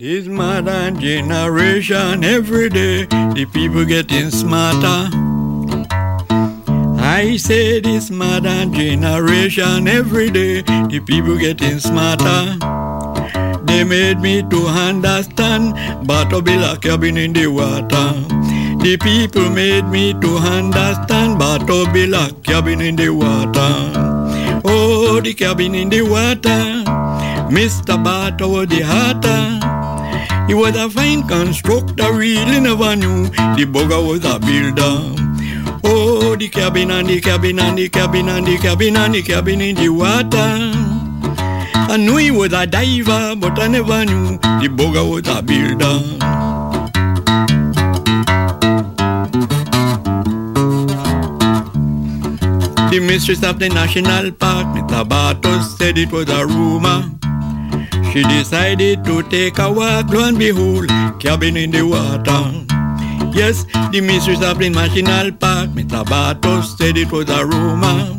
This modern generation, every day the people getting smarter. I say this modern generation, every day the people getting smarter. They made me to understand, but to be like in the water. The people made me to understand, but to be like in the water. Oh, the cabin in the water, Mr. Bato the Hatter. He was a fine constructor, really never knew the bugger was a builder. Oh, the cabin and the cabin and the cabin and the cabin and the cabin in the water. I knew he was a diver, but I never knew the bugger was a builder. The mistress of the national park, Mr. Bartos, said it was a rumor. She decided to take a walk, lo and behold, cabin in the water. Yes, the mistress of the national park, Mr. Bartos, said it was a rumor.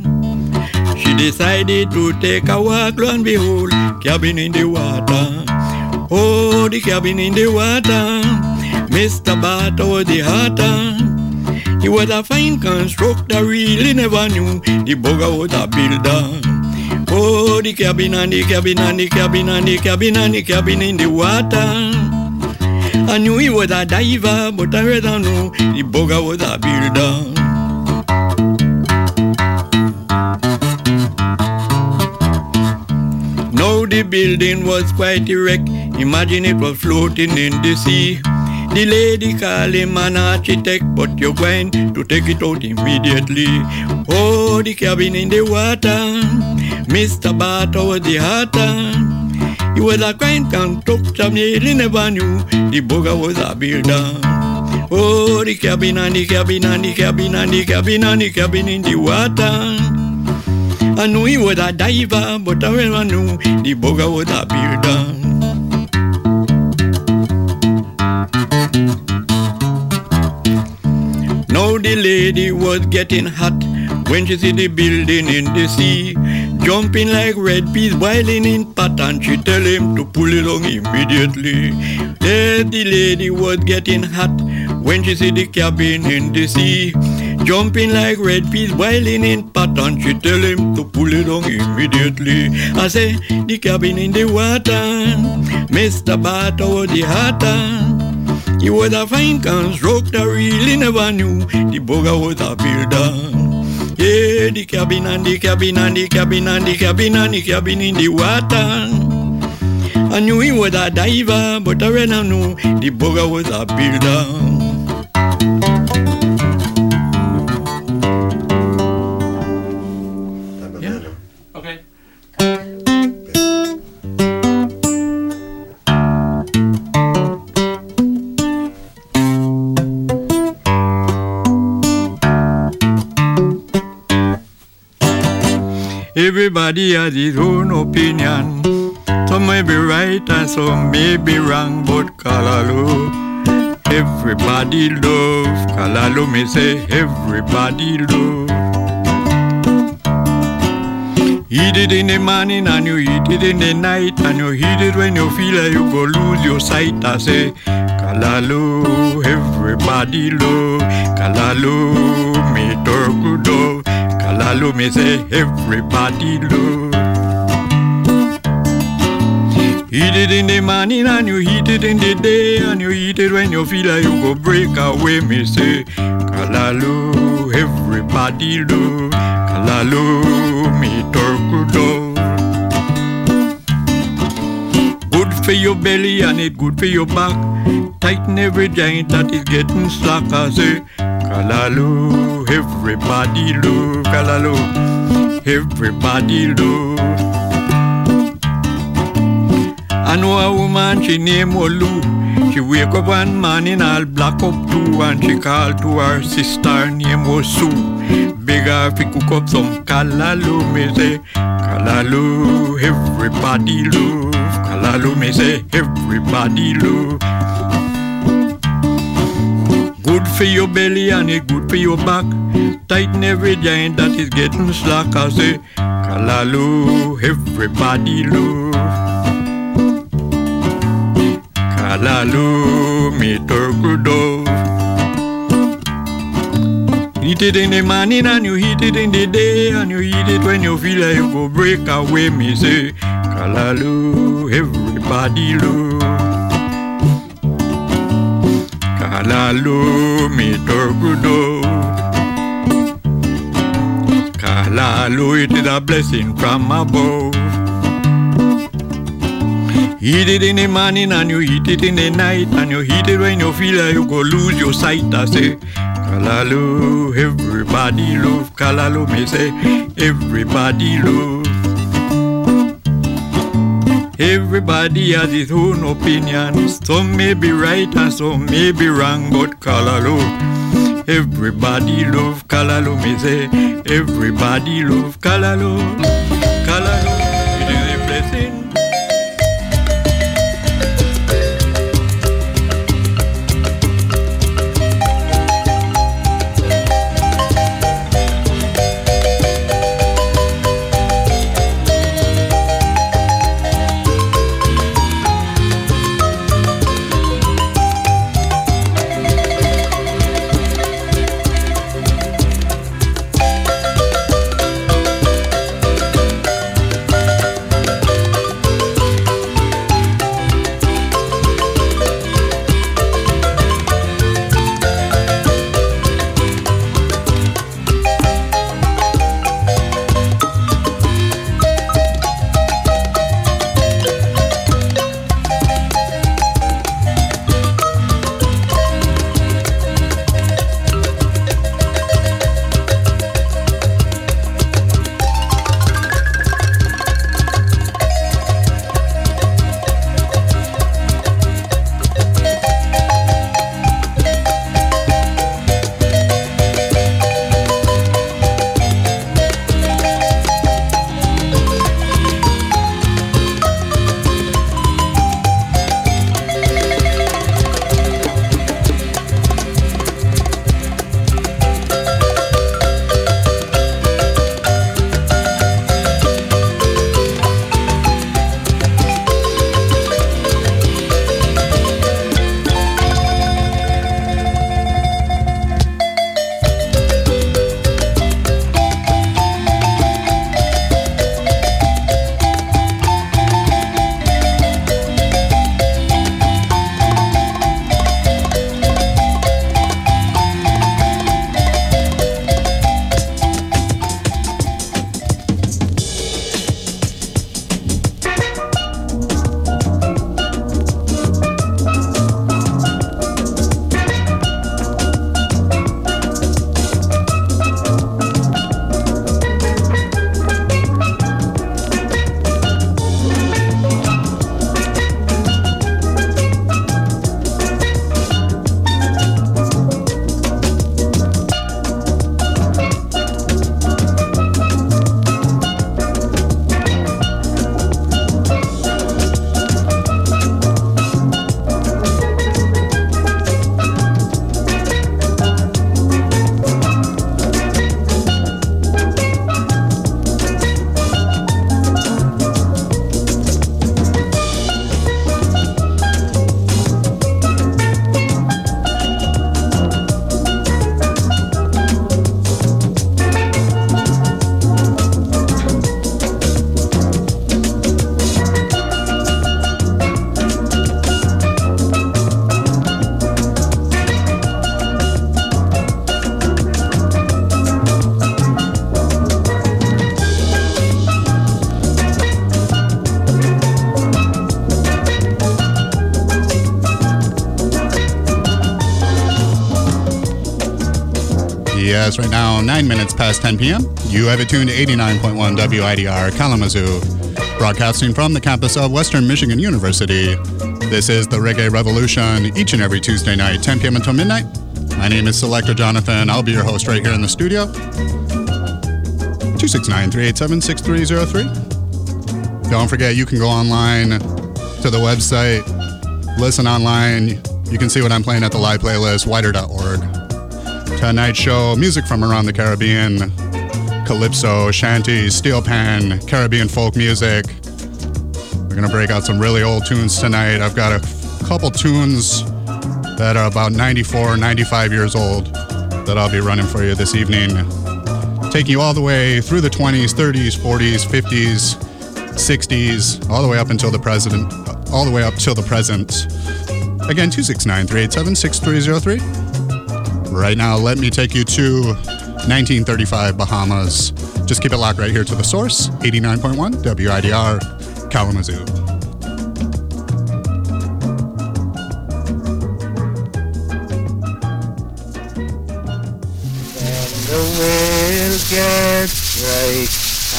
She decided to take a walk, lo and behold, cabin in the water. Oh, the cabin in the water, Mr. Bartos was the hatter. He was a fine constructor, really never knew the bugger was a builder. Oh, the cabin and the cabin and the cabin and the cabin and the cabin in the water. I knew he was a diver, but I rather know the bugger was a builder. Now the building was quite erect. Imagine it was floating in the sea. The lady called him an architect, but you're going to take it out immediately. Oh, the cabin in the water. Mr. Barter was the hatter. He was a kind constructor, really never knew the bugger was a builder. Oh, the cabin and the cabin and the cabin and the cabin and the cabin in the water. I knew he was a diver, but I never knew the bugger was a builder. Now the lady was getting hot when she see the building in the sea. Jumping like red peas boiling in pot and she tell him to pull it on immediately. Yes, the lady was getting hot when she see the cabin in the sea. Jumping like red peas boiling in pot and she tell him to pull it on immediately. I say, the cabin in the water, Mr. Barter was the hatter. He was a fine constructor, really never knew the bugger was a builder. Yeah, the cabin and the cabin and the cabin and the cabin and the cabin in the water. I knew he was a diver, but I rather knew the bugger was a builder. Everybody has his own opinion. Some may be right and some may be wrong, but Callaloo. Everybody love. Callaloo me say everybody love. Eat it in the morning and you eat it in the night and you eat it when you feel like you go lose your sight. I say, Callaloo, everybody love. Callaloo, me torkudo. Callaloo me say, everybody love. Eat it in the morning and you eat it in the day and you eat it when you feel like you go break away. Me say, Callaloo, everybody love. Callaloo, me torkudo. Good for your belly and it good for your back. Tighten every joint that is getting slack. I say, Callaloo, everybody love. Callaloo, everybody love. I know a woman, she name Olu. She wake up one morning all black up too and she call to her sister name Sue. Beg her fi cook up some callaloo, me say. Callaloo, everybody love. Callaloo, me say, everybody love. Good for your belly and it good for your back. Tighten every joint that is getting slack. I say, Callaloo, everybody love. Callaloo me turkudo. Eat it in the morning and you eat it in the day and you eat it when you feel like you go break away. Me say, Callaloo, everybody love. Callaloo me turkudo. Callaloo, it is a blessing from above. Eat it in the morning and you eat it in the night and you eat it when you feel like you go lose your sight. I say, Callaloo, everybody love Callaloo. Me say, everybody love. Everybody has his own opinion. Some may be right and some may be wrong, but Callaloo. Everybody love Callaloo. Me say, everybody love Callaloo. Right now, 9 minutes past 10 p.m. You have it tuned to 89.1 WIDR Kalamazoo, broadcasting from the campus of Western Michigan University. This is the Reggae Revolution each and every Tuesday night, 10 p.m. until midnight. My name is Selector Jonathon. I'll be your host right here in the studio. 269 387 6303. Don't forget, you can go online to the website, listen online. You can see what I'm playing at the live playlist, widr.org. Tonight's show, music from around the Caribbean, calypso, shanties, steel pan, Caribbean folk music. We're gonna break out some really old tunes tonight. I've got a couple tunes that are about 94, 95 years old that I'll be running for you this evening. Taking you all the way through the 20s, 30s, 40s, 50s, 60s, all the way up until the president, all the way up till the present. Again, 269 387 6303. Right now, let me take you to 1935 Bahamas. Just keep it locked right here to the source 89.1 WIDR Kalamazoo.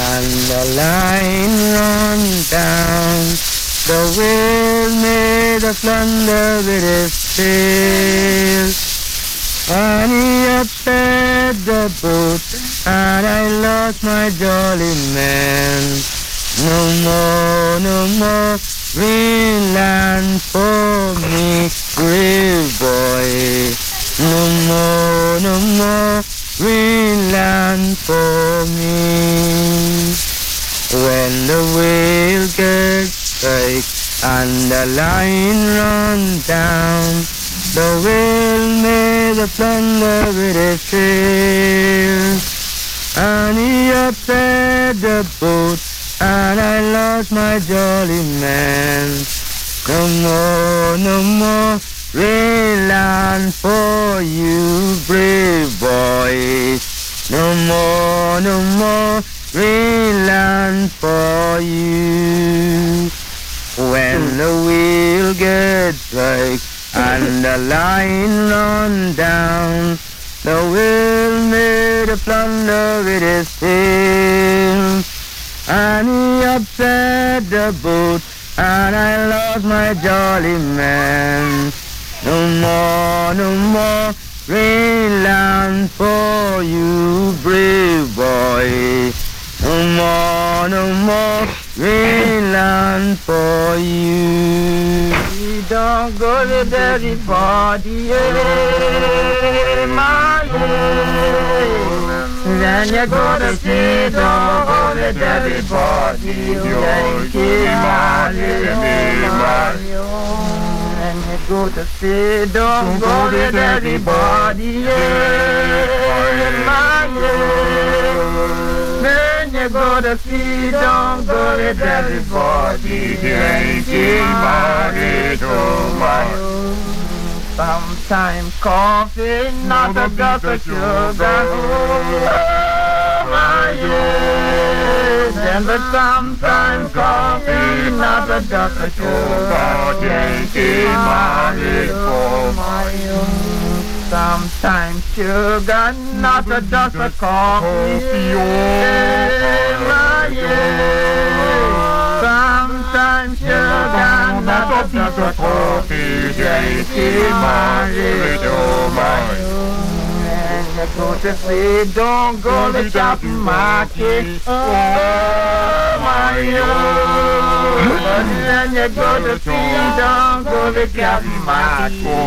and the line runs down. The whale made a plunder with his tail. He upset the boat, and I lost my jolly man. No more, no more Greenland for you, brave boys. No more, no more Greenland for you. When the wheel gets right and the line run down, the whale made a plunder with his tail. And he upset the boat, and I lost my jolly man. No more, no more Greenland for you, brave boy. No more, no more Greenland for you. We don't go to dirty party, my yeah. Then you go to see, don't go to dirty party, Yankee, my yeah, go to see, don't go to everybody, yeah, my yeah. You go to see, don't go to everybody, Yankee, money to my Sometimes coffee, not a drop of sugar. Oh, my yes. And but sometimes coffee, not a drop of sugar. Yankee money for my own. Sometimes sugar, not a dust of coffee. Sometimes sugar, not a dust of coffee. You go to sleep, don't go to shopping market. Oh, my own. And you go to sleep, don't go to shopping market.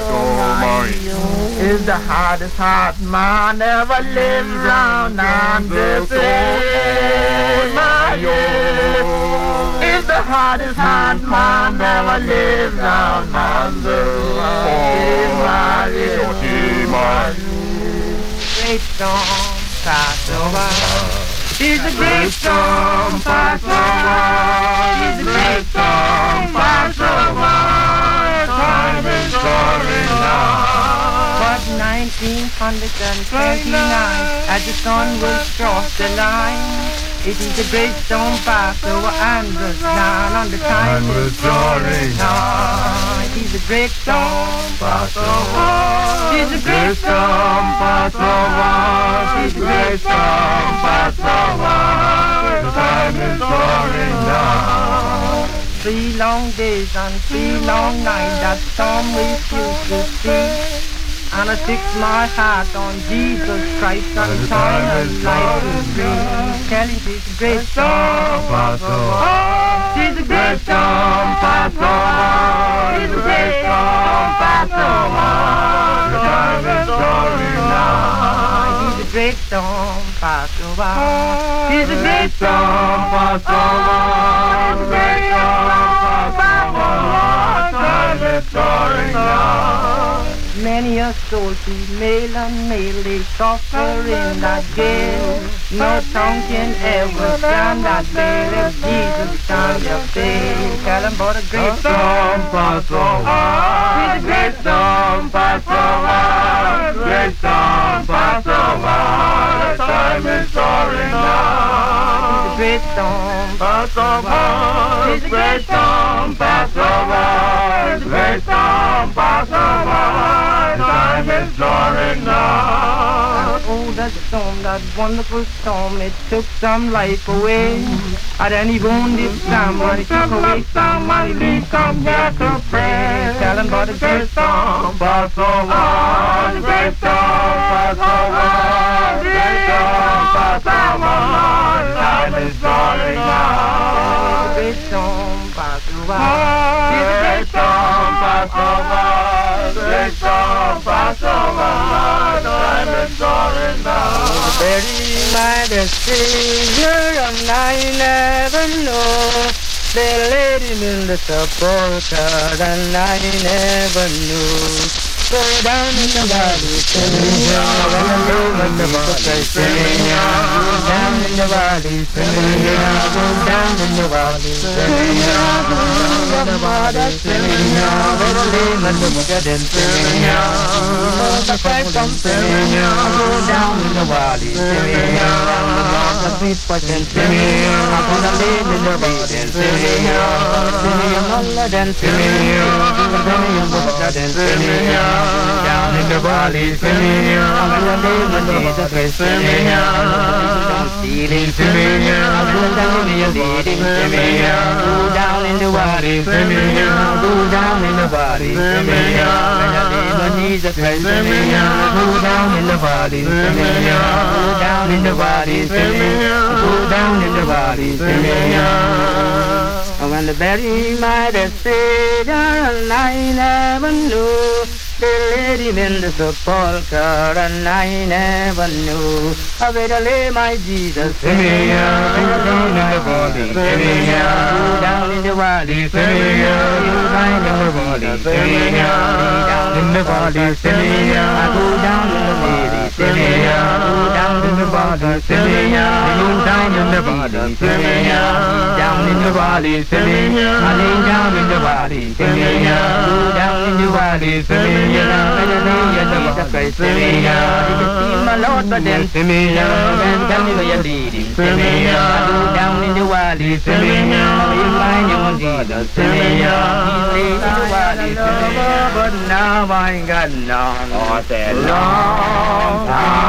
Oh, my own. Is the hardest heart man ever lives round on this earth. Is the hardest heart man ever lives round on this earth, my Great storm pass over. She's a great storm pass over. She's a great storm pass over. Time is going now. But 1929, as the sun will cross the line. It is a great stone pass over Andros now on the time is drawing nigh. Is a great storm pass over. It is a great storm pass over. It is a great over. The time is drawing now. Three long days and three long nights that storm we used to see. And I fix my heart on Jesus Christ and time and life to bring. Kelly, she's a great over. She's a great over. She's a great over. The time is rolling now. She's a great over. She's a great over. She's a great storm, pass over. sorry now. Many a soul, female and male, they suffer in that gale. No tongue can ever stand that veil if Jesus can your fail. Tell them about a great storm pass over. Great storm pass over. Great storm pass over. The time is soaring now. Great storm pass over. Great storm pass over. Great storm pass over. Time is soaring now. Oh, that storm, that wonderful storm, it took some life away. And then he wounded someone, he took away someone, he leave come here to pray. Tell him about the great storm pass over. The great storm pass over. The great storm pass over. Time is soaring now. The great storm pass over. The great storm pass over. The great storm pass over. Time is soaring now. Bury my Savior, I never know. They laid him in the sepulchre, and I never knew. Go down in the valley, in the go down in the valley, go down in the valley, go down in the and the singing, the go down in the valley, singing, the lame in the valley, dancing, singing, the wicked singing, down in the valley, singing, I'm in the Jesus Christ, stealing, down in the leading, singing, go down in the valley, singing, go down in the valley, singing, go down in the valley, singing, go down in the valley, singing, go down in the valley, singing. When the berry might have and I never knew they laid him in the sepulchre and I never knew. I better lay my Jesus in me, down in the valley, down in the valley, down in the valley, down in the valley, I go down in the valley, go down in the valley, down in the valley, down in the I lay down in the valley, go down in the but now I ain't got long time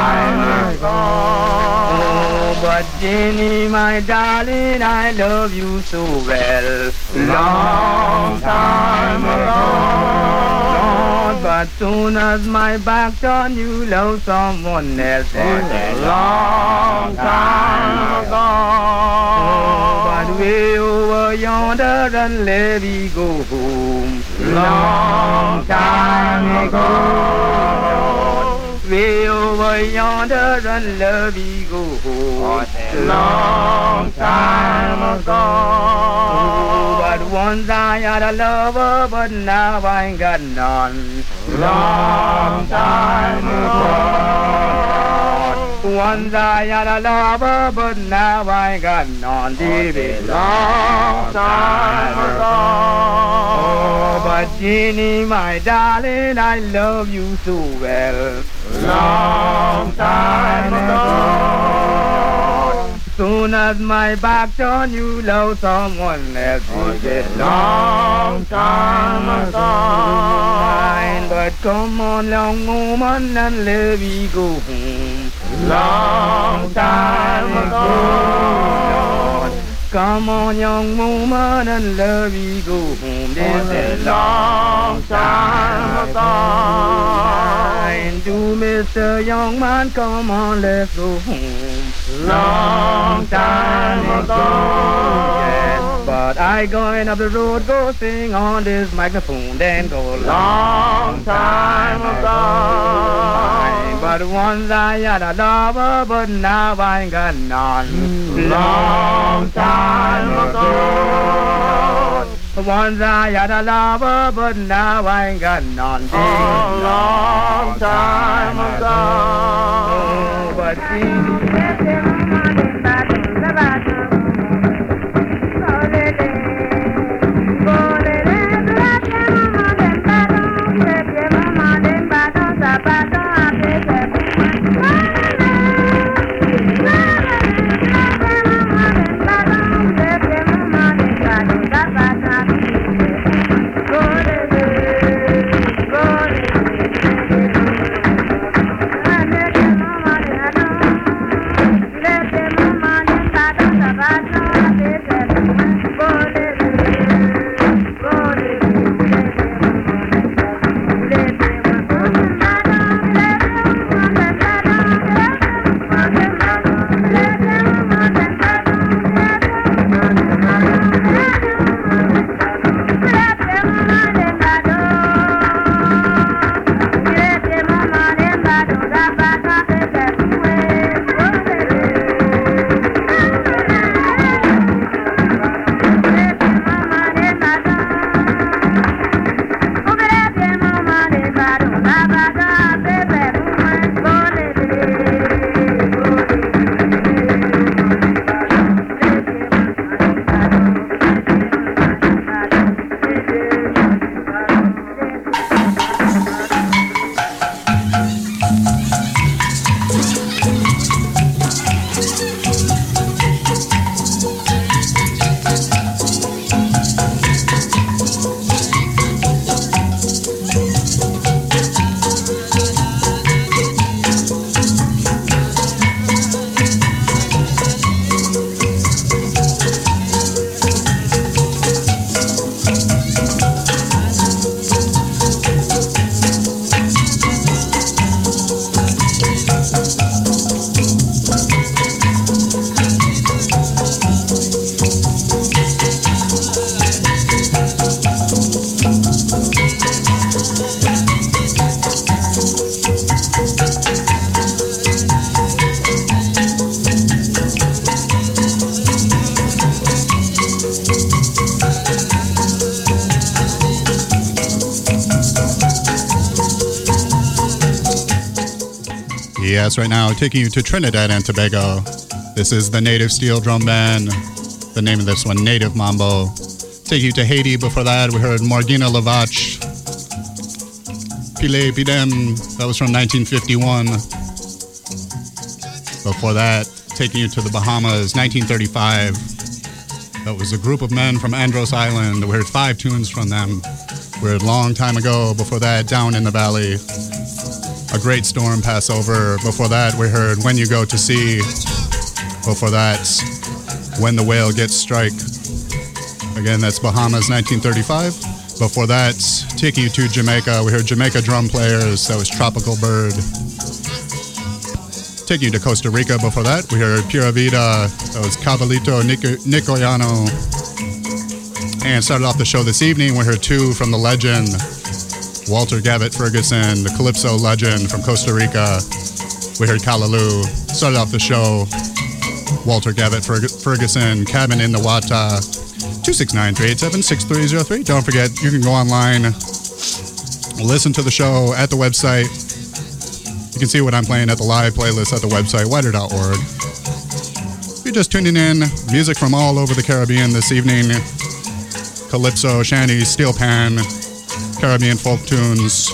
but Jenny, my darling, I love you so well. Long time ago. But soon as my back turned, you love someone else. long time ago. But way over yonder and let me go home. Long time ago. Way over yonder and let me go home. Long time ago. But once I had a lover, but now I ain't got none. Long time ago. Once I had a lover, but now I ain't got none. Baby, long time ago. Oh, but Jenny, my darling, I love you so well. Long time ago. Soon as my back turned, you love someone else. Baby, long time ago. Mine, but come on, young woman, and let me go home. Long time ago. Come on, young woman, and let me go home. This is long time ago. And do Mr. Young Man, come on, let's go home. Long time ago. Yes, but I going up the road, go sing on this microphone, then go long time ago. But once I had a lover, but now I ain't got none. Long time ago. Once I had a lover, but now I ain't got none. A long time ago. But right now, taking you to Trinidad and Tobago. This is the Native Steel Drum Band. The name of this one, Native Mambo. Take you to Haiti. Before that, we heard Morgina Lavache. Pilet Pied'm. That was from 1951. Before that, taking you to the Bahamas, 1935. That was a group of men from Andros Island. We heard five tunes from them. We heard long time ago. Before that, Down in the Valley a great storm pass over. Before that, we heard When You Go to Sea. Before that, When the Whale Gets Strike. Again, that's Bahamas 1935. Before that, Take You to Jamaica. We heard Jamaica drum players. That was Tropical Bird. Take You to Costa Rica. Before that, we heard Pura Vida. That was Cabalito Nicoyano. And started off the show this evening, we heard two from the legend Walter Gavitt Ferguson, the Calypso legend from Costa Rica. We heard Callaloo. Started off the show, Walter Gavitt Ferguson, Cabin in the Wata. 269-387-6303. Don't forget, you can go online, listen to the show at the website. You can see what I'm playing at the live playlist at the website, widr.org. If you're just tuning in, music from all over the Caribbean this evening. Calypso, shanty, steel pan, Caribbean folk tunes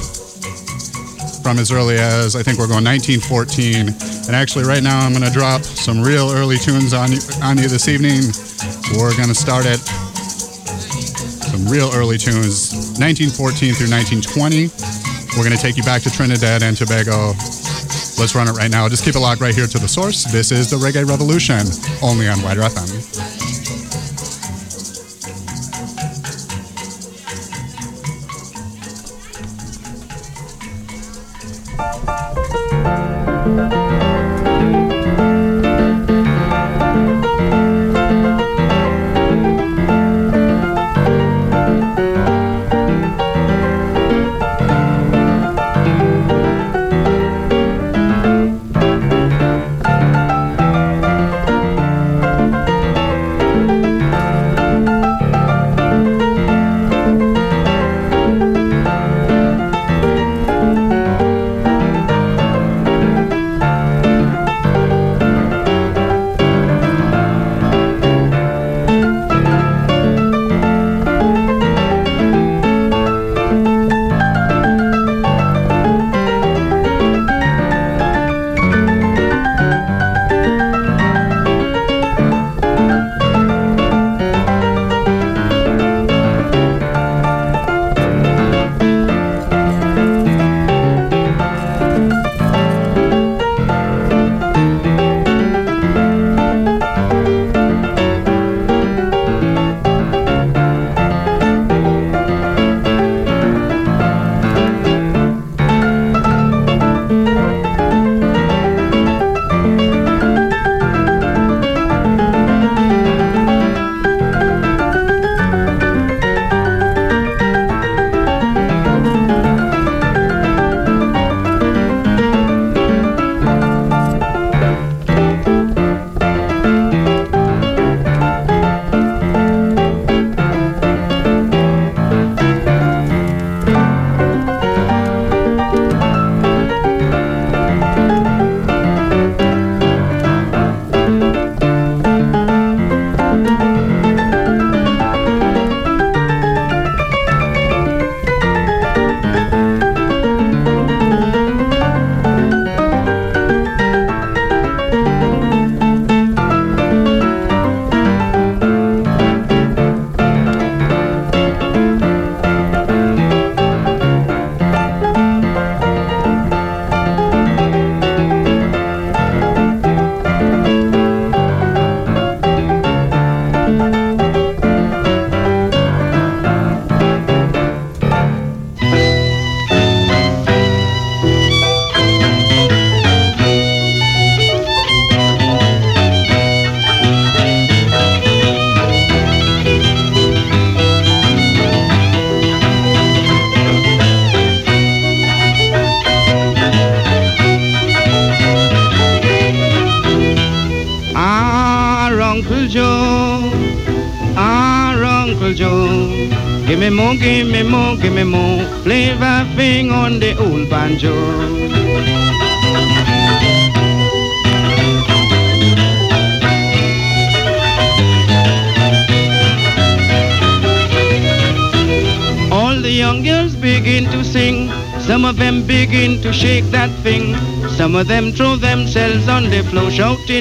from as early as I think we're going 1914. And actually, right now, I'm going to drop some real early tunes on you, on you this evening. We're going to start at some real early tunes, 1914 through 1920. We're going to take you back to Trinidad and Tobago. Let's run it right now. Just keep it locked right here to the source. This is the Reggae Revolution, only on WIDR FM.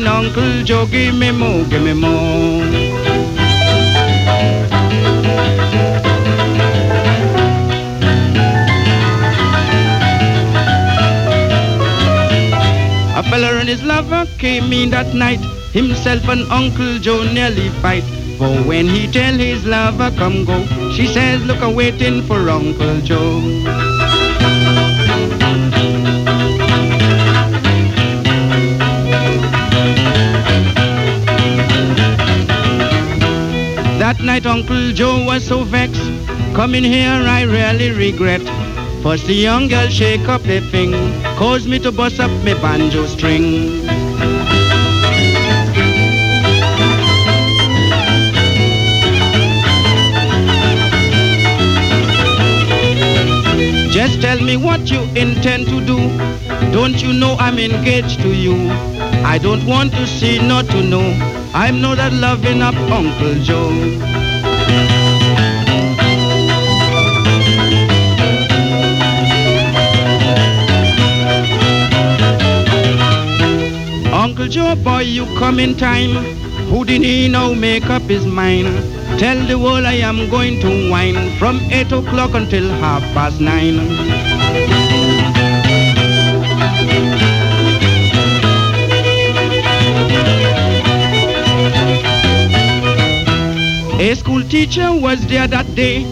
Shouting, Uncle Joe, give me more, give me more. A fella and his lover came in that night. Himself and Uncle Joe nearly fight. For when he tell his lover come go, she says, look a waiting for Uncle Joe. That night Uncle Joe was so vexed. Coming here I really regret. First the young girl shake up the thing, cause me to bust up me banjo string. Just tell me what you intend to do. Don't you know I'm engaged to you? I don't want to see, not to know. I'm not that loving up Uncle Joe. Uncle Joe, boy, you come in time. Who didn't now make up his mind. Tell the world I am going to wine from 8 o'clock until half past 9. A school teacher was there that day.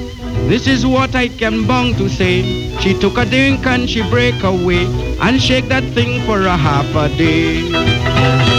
This is what I can bound to say. She took a drink and she break away and shake that thing for a half a day.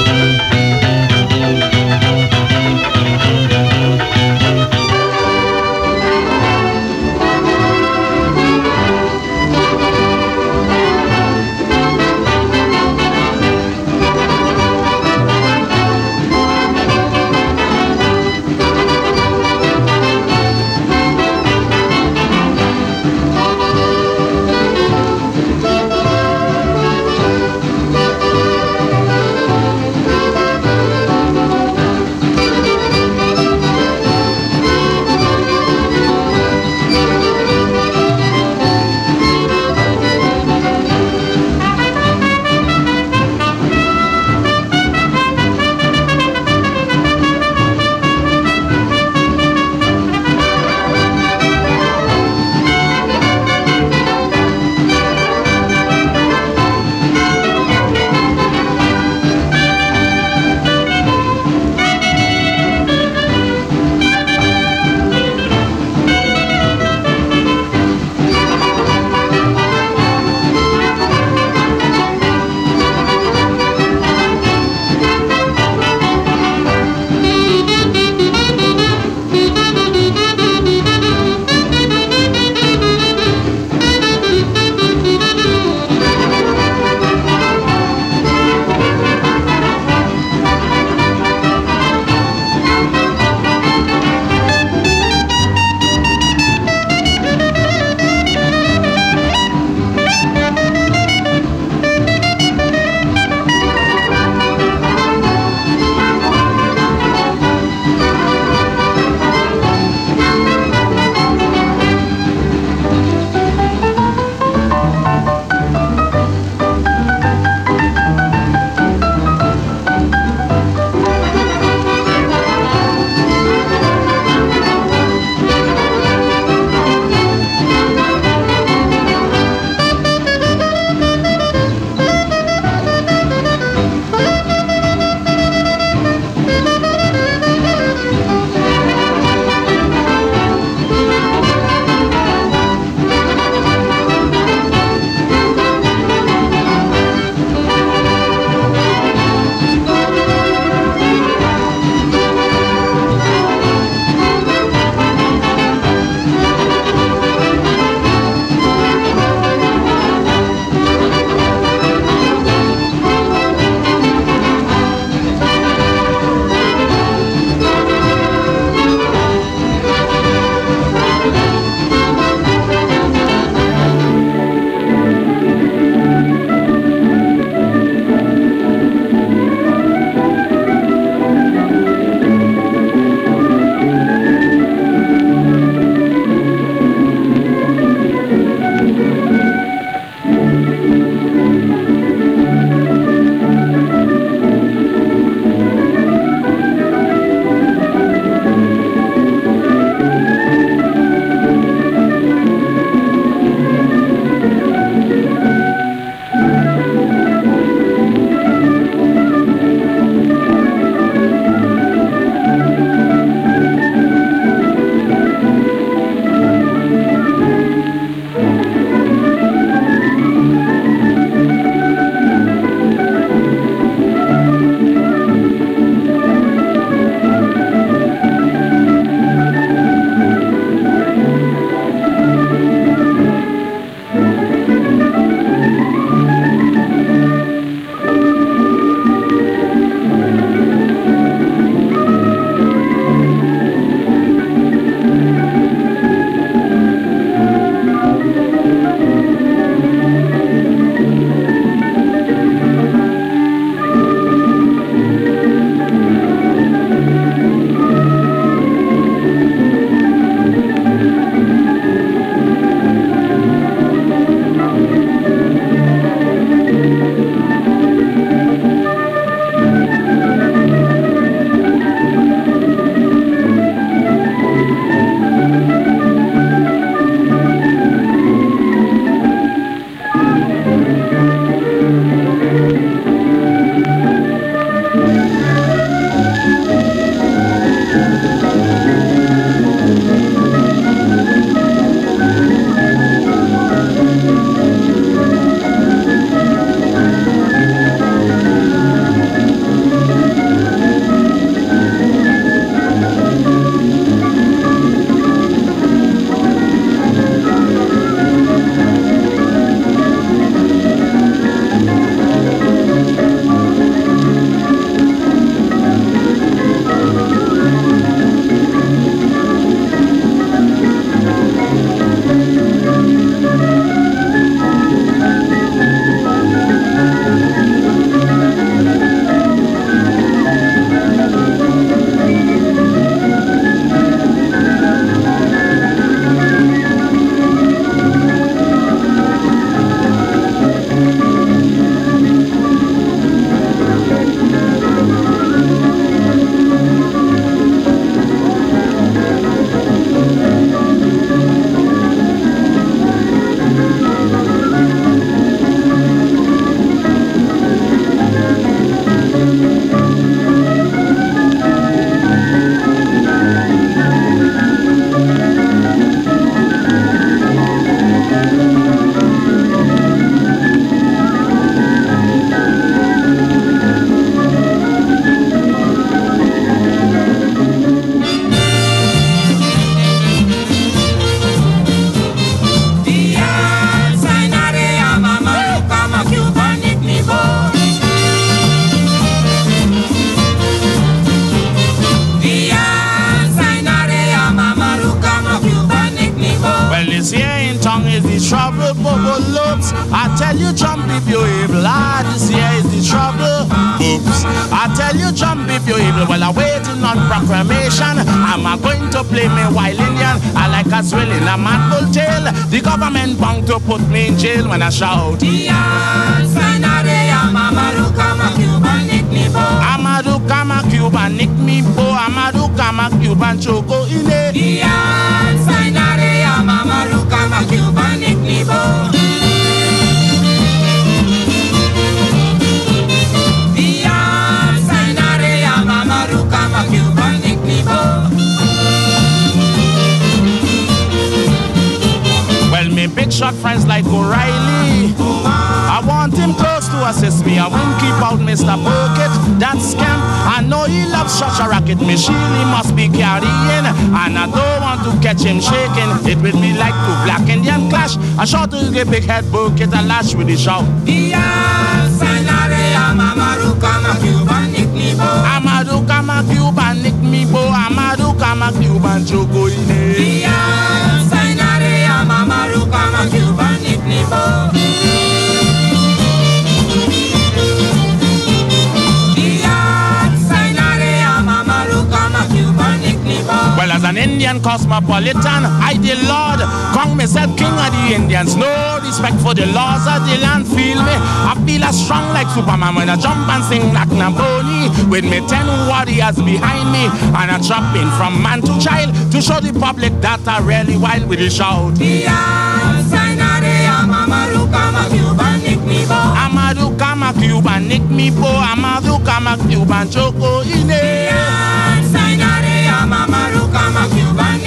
Of. No respect for the laws of the land, feel me? I feel as strong like Superman when I jump and sing like Namboni. With me ten warriors behind me, and I in from man to child to show the public that I really wild with the shout. Ian Sainare ya Amadou kama Cuban nick me bo Amadou kama Cuban, nick me bo, Amadou kama Cuban, choco ine. Ian Sainare ya Amadou kama Cuban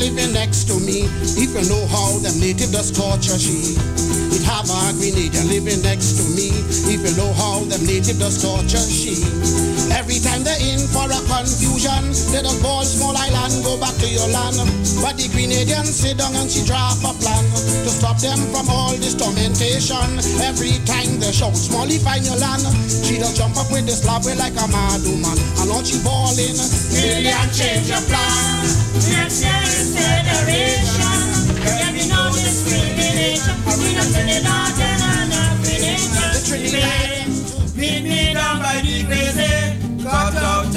living next to me. If you know how them native does torture she. Have a Grenadian living next to me. If you know how them native does torture she. Every time they're in for a confusion, they just call small island, go back to your land. But the Grenadian sit down and she draft a plan to stop them from all this tormentation. Every time they shout, Smally find your land, she just jump up with the slab like a mad woman. And all she bawling, Million change your plan. Next year federation. The Trinidadian. Meet me down by the crazy. Cut out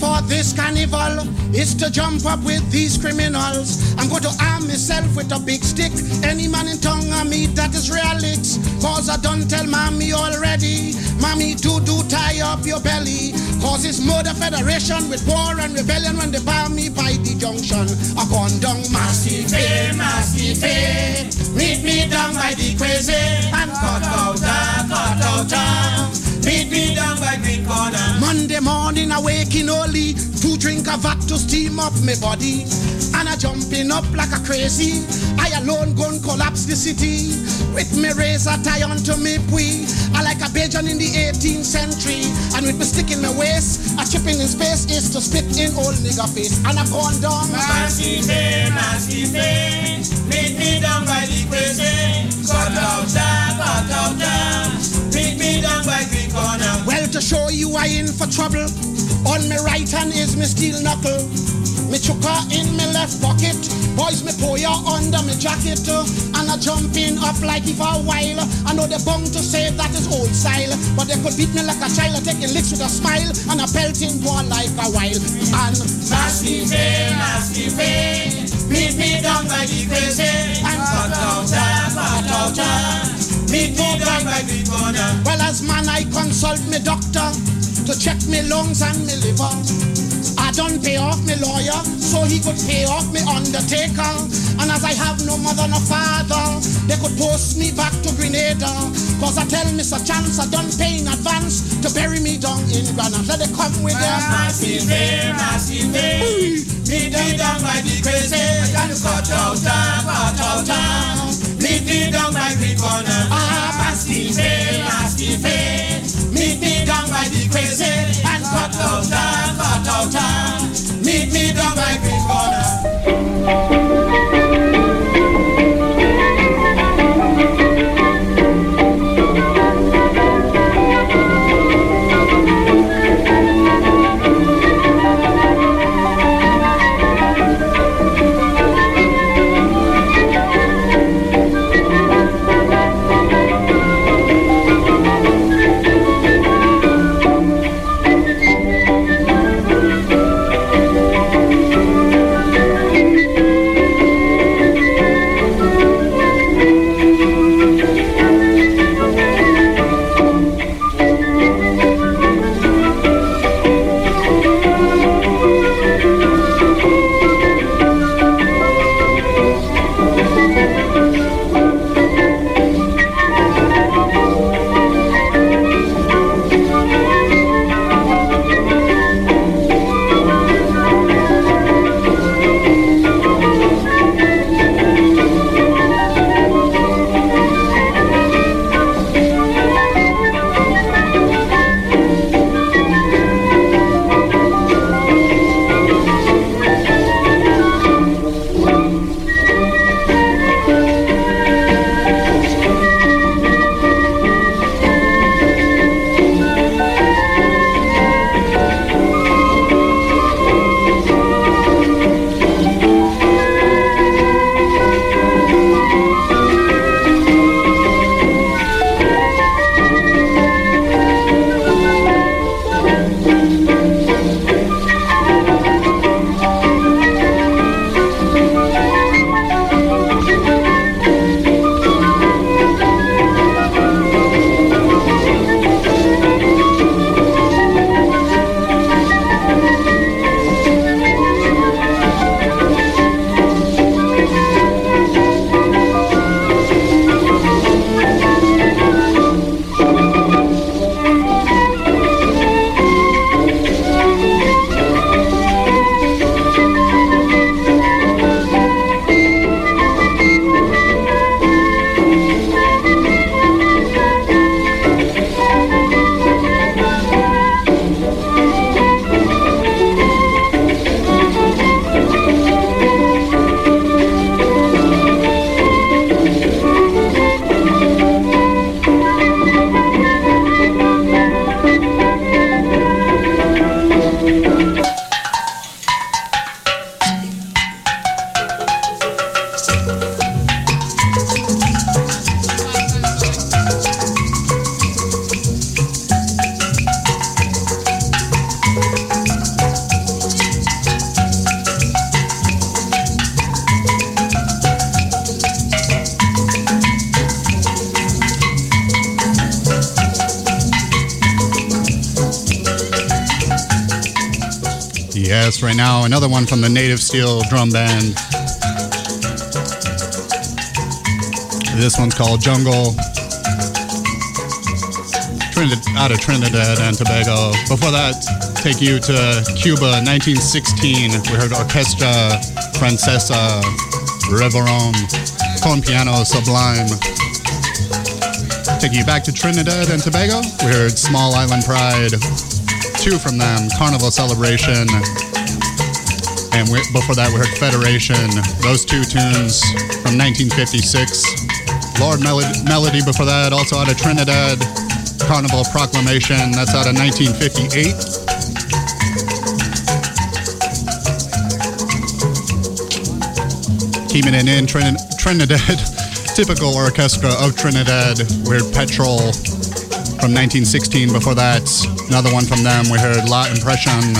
For this carnival is to jump up with these criminals. I'm going to arm myself with a big stick. Any man in tongue I meet that is relics. Cause I don't tell mommy already. Mommy, do do tie up your belly. Cause it's murder federation with war and rebellion when they bar me by the junction. I gone down massive, massive. Meet me down by the crazy and cut out, cut out, ah. Meet me down by Green Corner. Monday morning I waking early to drink a vat to steam up my body. And I jumping up like a crazy. I alone gon' collapse the city. With me razor tie onto me pui. I like a Bajan in the 18th century. And with me stick in my waist, a chipping in space is to spit in old nigga face. And I gone down. Massive, massive. Meet me down by the crazy. Cut out, ah, cut out, ah. Meet me down by Green Corner. Well, to show you I in for trouble. On my right hand is my steel knuckle. Me chucker in my left pocket. Boys, me pour ya under my jacket. uh, And I jumping up like if a while. I know they're bound to say that is old style. But they could beat me like a child. Taking licks with a smile. And a pelting one like a while. And Massive, massive. Meet me down by the crazy. And cut out, cut out. Me down by Corner. Well, as man, I consult me doctor to check me lungs and me liver. I don't pay off me lawyer so he could pay off me undertaker. And as I have no mother no father, they could post me back to Grenada. Cause I tell Mr. Chance I don't pay in advance to bury me down in Grenada. Let it come with them. Massive, massive. Meet me down by the crazy. And cut out, ah, cut out, ah. Meet me down by Green Corner. Ah, Massive, massive hot dog time, hot dog time. Drum Band. This one's called Jungle. Trinidad, out of Trinidad and Tobago. Before that, take you to Cuba, 1916. We heard Orchestra Francesa Reveron con piano sublime. Taking you back to Trinidad and Tobago, we heard Small Island Pride. Two from them, Carnival Celebration. And we, before that, we heard Federation. Those two tunes from 1956. Lord Melody, Melody before that, also out of Trinidad. Carnival Proclamation, that's out of 1958. Keeping it in Trin- Trinidad, typical orchestra of Trinidad. We heard Petrol from 1916. Before that, another one from them. We heard La Impression.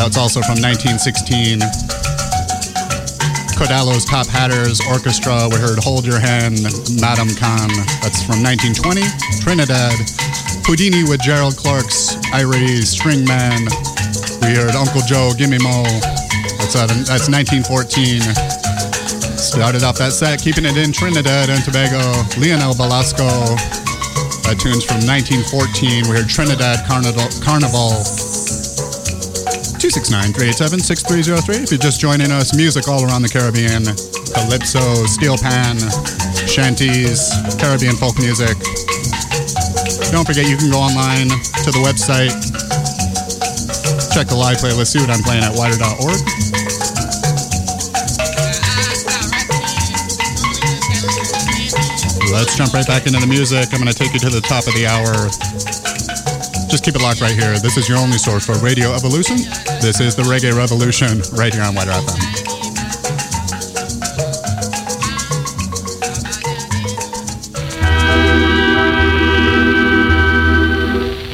That's also from 1916. Codallo's Top Hatters Orchestra. We heard Hold Your Hand, Madam Khan. That's from 1920. Trinidad. Houdini with Gerald Clark's Iere String Man. We heard Uncle Joe, Gimme Mo. That's, uh, that's 1914. Started off that set, keeping it in Trinidad and Tobago. Lionel Belasco. That tune's from 1914. We heard Trinidad Carnival. Carnival 269-387-6303. If you're just joining us, music all around the Caribbean. Calypso, steel pan, shanties, Caribbean folk music. Don't forget you can go online to the website, check the live playlist, see what I'm playing at widr.org. Let's jump right back into the music. I'm going to take you to the top of the hour. Just keep it locked right here. This is your only source for Radio Evolution. This is the Reggae Revolution right here on WIDR FM.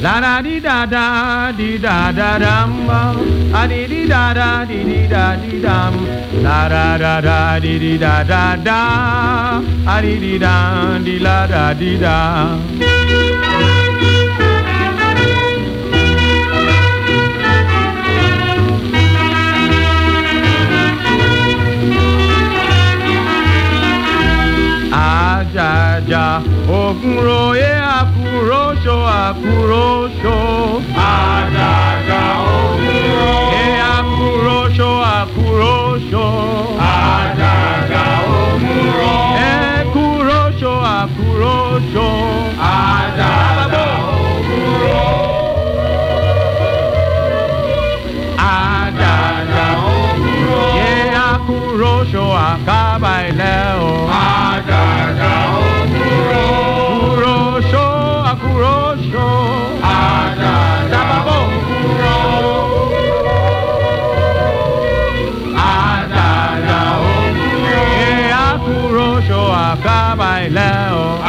La da di da da di da da dum a ah, di di da da di di da di dum la da da da di di da da da a di di da di la da di da. Ajaja ogunro ye akurosho akurosho. Ajaja ogunro. Ye akurosho akurosho. Ajaja ogunro. Ye kurosho akurosho. Ajaja ogunro. Ajaja ogunro. Ye akurosho akabaileo. Ajaja trabaila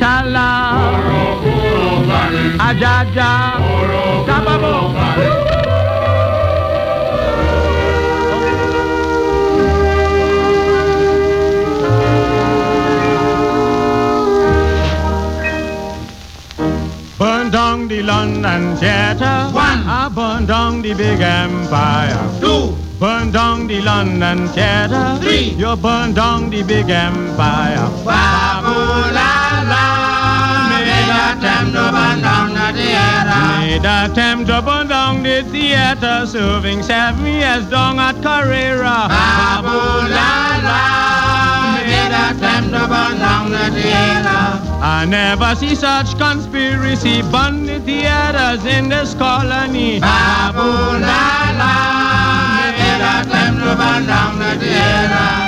bami. Batala. Ajaja, oroguro, sababo. Burn down the London Theatre. One. I burn down the big empire. Two. Burn down the London Theatre. Three. You burn down the big empire. Babu la la. Made attempt to burn down the theatre. Made attempt to burn down the theatre. Serving seven years down at Carrera. Babu la la. Made attempt to burn down the theatre. I never see such conspiracy burn the theaters in this colony. Babu la la, it has them to burn down the theater.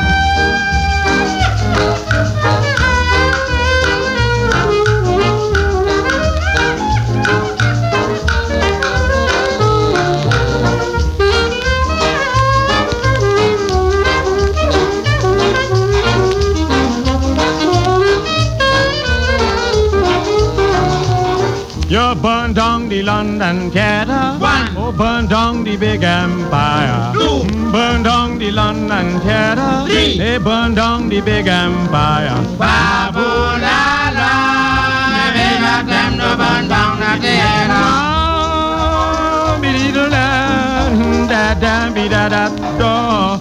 London Theatre. One. Oh, burn down the big empire. Two. Mm, Burn down the London Theatre. Three. They burn down the big empire. Babu la la, it has them to burn down the theater. Ah, be diddle da, da da be da da do.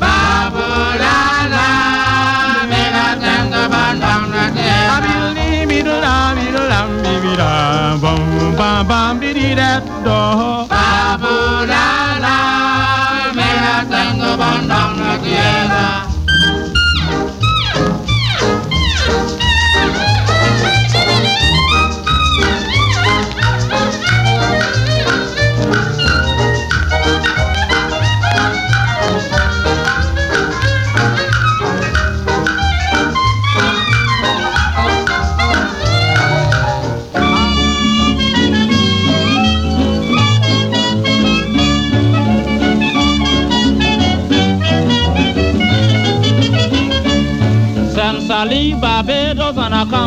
Babu la la, it has them to burn down the theater. Diddle da, diddle be be da, bum bum bum be dee da do. Babu la la, it has them to burn down the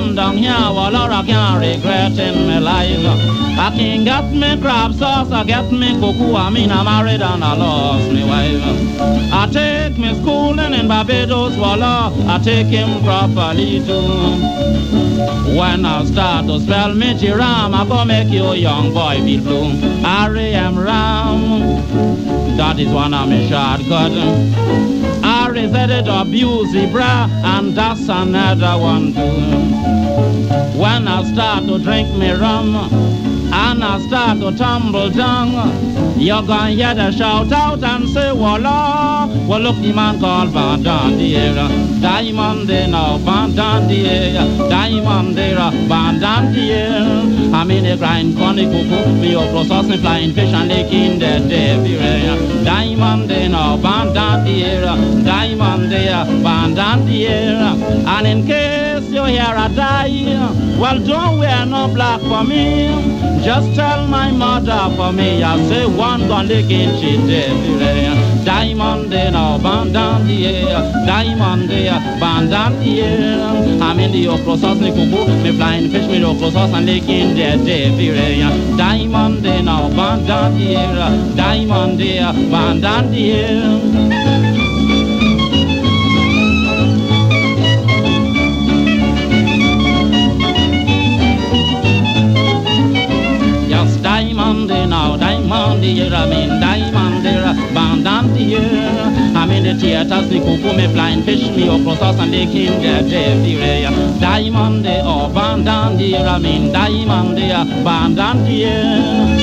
come down here, well, Lord, I can't regret in my life. I can get me crab sauce, I get me cuckoo, I mean, I'm married and I lost me wife. Uh. I take me schooling in Barbados, voila, I take him properly too. When I start to spell me Ram, I go make you young boy feel blue. R.A.M. Ram, that is one of my shortcut. It abuse zebra, and that's another one too. When I start to drink me rum, and I start to tumble down, you're gonna hear the shout out and say, Walla, well look the man called Van Dandier, Diamond there now, Van Dandier, Diamond there, Van Dandier. I'm in a grind, conny cuckoo, me up close sauce, me flying fish and licking the devil. Diamond there now, Van Dandier, Diamond there, Van Dandier. And in case you hear a die, well don't wear no black for me. Just tell my mother for me, I say one gon' lickin' she devil. Diamond there now, Van Dandier, Diamond there, Van Dandier. I'm in the okra sauce, me me flying fish okra sauce and licking the devil. Diamond there now, Van Dandier, Diamond there, Van Dandier. Yes, diamond here, I mean diamond here, bandant here. I'm in the theaters, me cuckoo, me flying fish, me okra sauce and the king, the devil. Diamond there, oh bandant here, I mean diamond bandant here.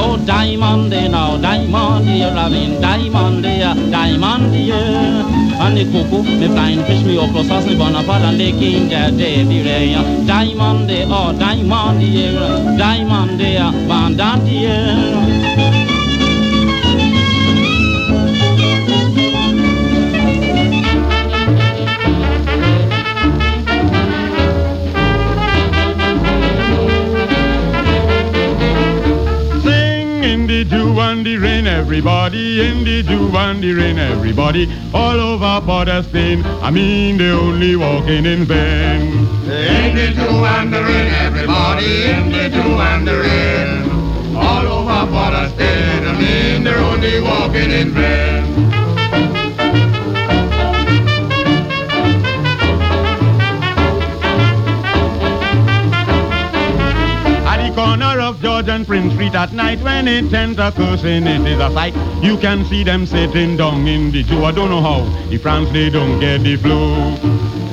Oh, diamond there now, diamond here, I mean diamond there, diamond here. And the cuckoo, me flying fish, me okra sauce, me bonaparte, and the king, the devil. Diamond there, oh, diamond here, diamond there, bandant here. Everybody in the dew and the rain, everybody all over of Spain. I mean, they only walking in vain. In the dew and the rain, everybody in the dew and the rain. All over of Spain, I mean they're only walking in vain. And Prince Street at night when it enter cursing, it is a sight. You can see them sitting down in the Jew. I don't know how. The France, they don't get the flow.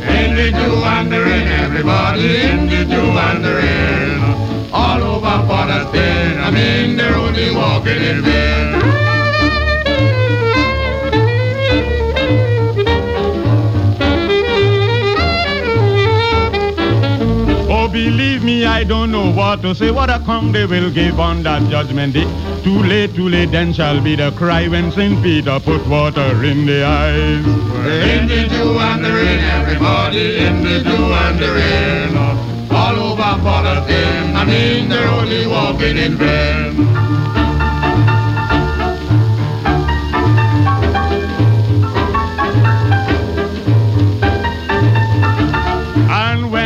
In the the rain, everybody in the Jew and the rain. All over for the sin. I mean, they're only walking in vain. Believe me, I don't know what to say. What a crown they will give on that judgment day. Too late, too late, then shall be the cry when St. Peter put water in the eyes. In the dew and the rain, everybody in the dew and the rain. All over thing, I mean they're only walking in vain.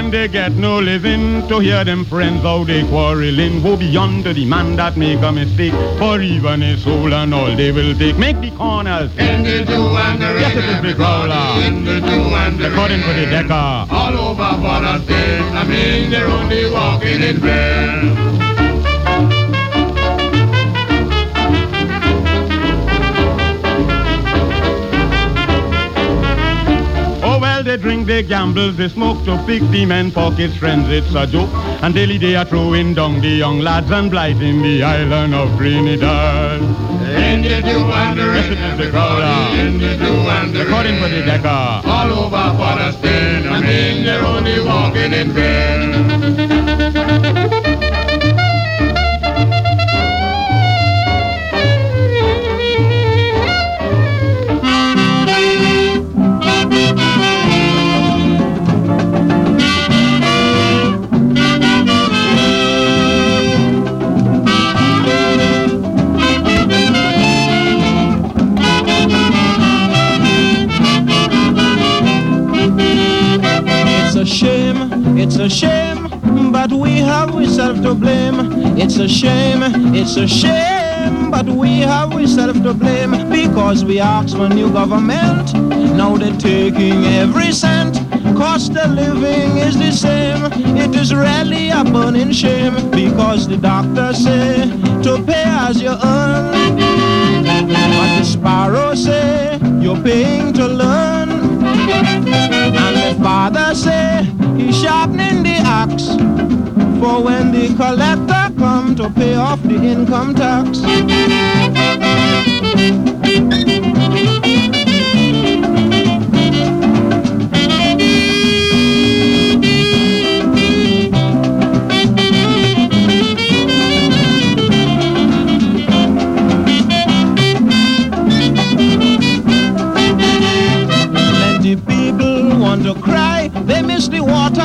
When they get no living, to hear them friends how they quarreling, go beyond the man that make a mistake, for even his soul and all they will take. Make the corners. In the dew and the rain. Yes, it is big. In the dew and the According to the decker. All over for the state. I mean, they're only walking in vain. They drink, they gamble, they smoke to pick the men pockets, friends, it's a joke. And daily they are throwing down the young lads and blighting the island of Trinidad. In and the rain, everybody, in the and the According to the decker. All over for the Spain, I mean they're only walking in vain. It's a shame, but we have ourselves to blame. It's a shame, it's a shame, but we have ourselves to blame because we asked for new government. Now they're taking every cent. Cost of living is the same. It is really a burning shame because the doctors say to pay as you earn. But the sparrow say you're paying to learn. And the father say he's sharpening the axe for when the collector come to pay off the income tax.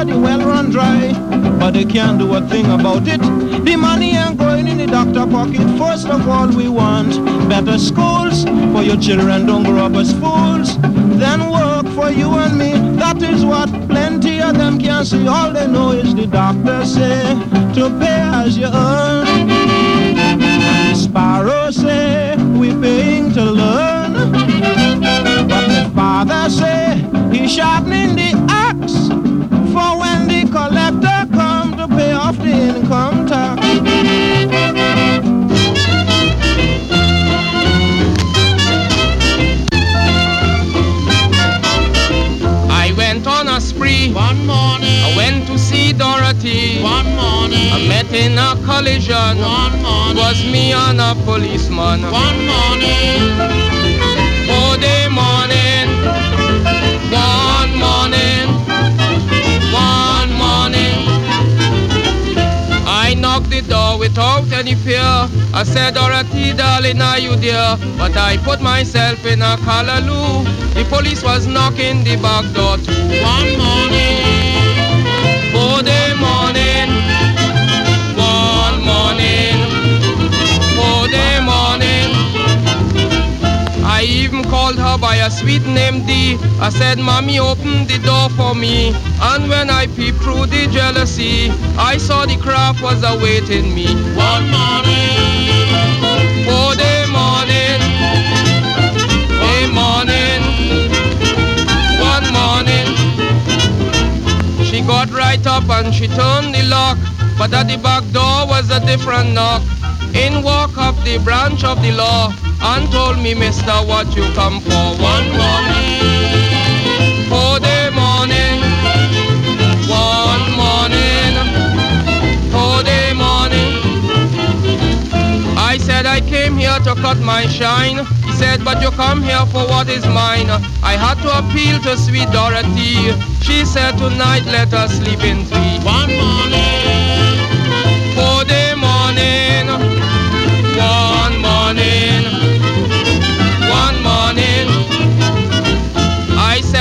The well run dry. But they can't do a thing about it. The money ain't going in the doctor pocket. First of all, we want better schools for your children don't grow up as fools. Then work for you and me. That is what plenty of them can't see. All they know is the doctor say to pay as you earn. The sparrow say we paying to learn. But the father say he's sharpening the axe collector come to pay off the income tax. I went on a spree. One morning. I went to see Dorothy. One morning. I met in a collision. One morning. It was me and a policeman. One morning. Oh, day morning. One the door without any fear. I said, Dorothy, darling, are you there? But I put myself in a callaloo. The police was knocking the back door too. One morning, even called her by a sweet name D. I said, Mommy, open the door for me. And when I peeped through the jealousy, I saw the craft was awaiting me. One morning, four day morning, a morning, one morning. She got right up and she turned the lock, but at the back door was a different knock. In walk up the branch of the law and told me, mister, what you come for. One morning, for the morning, one morning, for the morning. I said I came here to cut my shine. He said, but you come here for what is mine. I had to appeal to sweet Dorothy. She said, tonight let us sleep in three. One morning.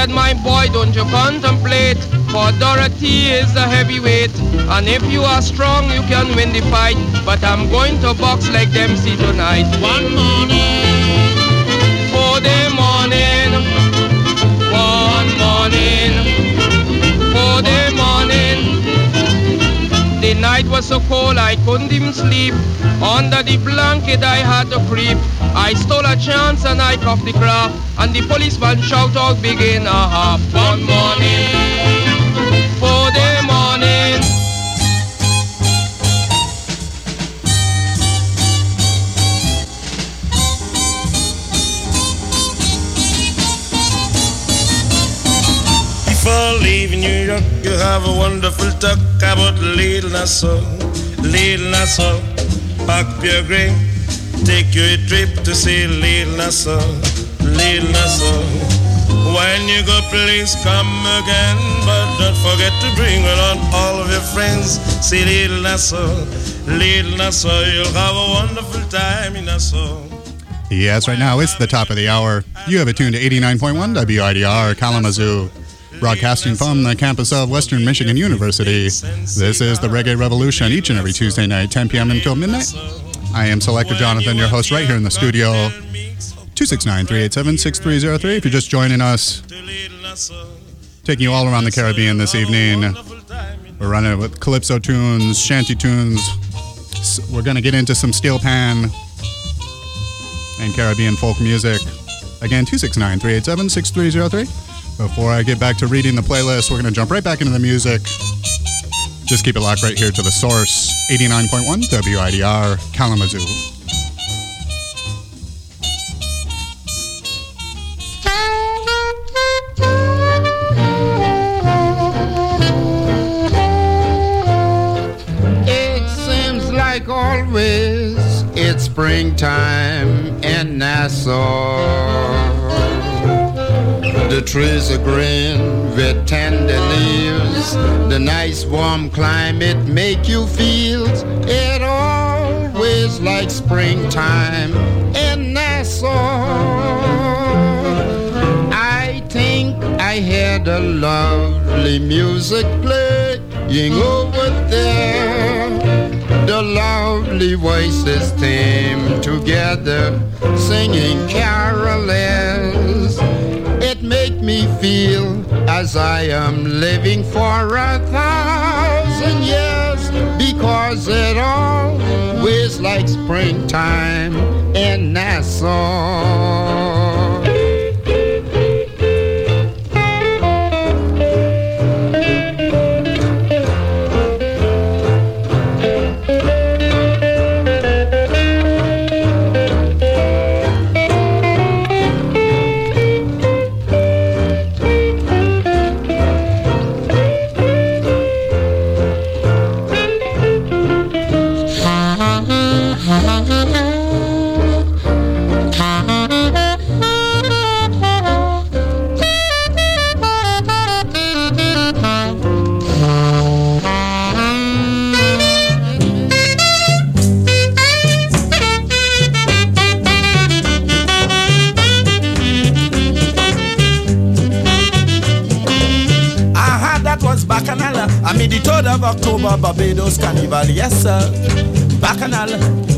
Said, my boy, don't you contemplate, for Dorothy is a heavyweight. And if you are strong, you can win the fight. But I'm going to box like them see tonight. One morning, for the morning, one morning, The night was so cold I couldn't even sleep. Under the blanket I had to creep. I stole a chance and I cuffed the craft. And the policeman shout out begin a half. One morning, Before leaving New York, you have a wonderful talk about Little Nassau, Little Nassau. Pack your grain, take you a trip to see Little Nassau, Little Nassau. When you go, please come again, but don't forget to bring along all of your friends. See Little Nassau, Little Nassau. You'll have a wonderful time in Nassau. Yes, right now it's the top of the hour. You have it tuned to 89.1 WIDR Kalamazoo. Broadcasting from the campus of Western Michigan University. This is the Reggae Revolution each and every Tuesday night, 10 p.m. until midnight. I am Selector Jonathon, your host, right here in the studio. 269 387 6303. If you're just joining us, taking you all around the Caribbean this evening. We're running it with calypso tunes, shanty tunes. We're going to get into some steel pan and Caribbean folk music. Again, 269 387 6303. Before I get back to reading the playlist, we're going to jump right back into the music. Just keep it locked right here to the source 89.1 WIDR Kalamazoo. It seems like always it's springtime in Nassau. The trees are green with tender leaves. The nice warm climate make you feel it always like springtime in Nassau. I think I heard a lovely music playing over there. The lovely voices came together singing carols. Me feel as I am living for a thousand years because it always like springtime in Nassau. October, Barbados Carnival. Yes, sir. Bacchanal.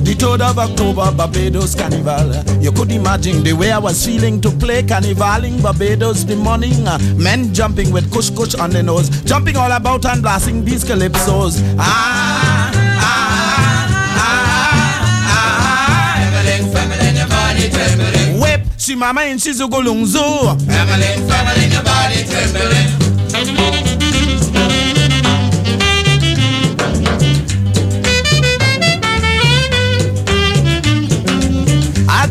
The 3rd of October, Barbados Carnival. You could imagine the way I was feeling to play Carnival in Barbados the morning. Uh, men jumping with kush kush on the nose, jumping all about and blasting these calypsos. Ah, Feminine, feminine, your body trembling. she mama and she's a golungzo. Your body trembling.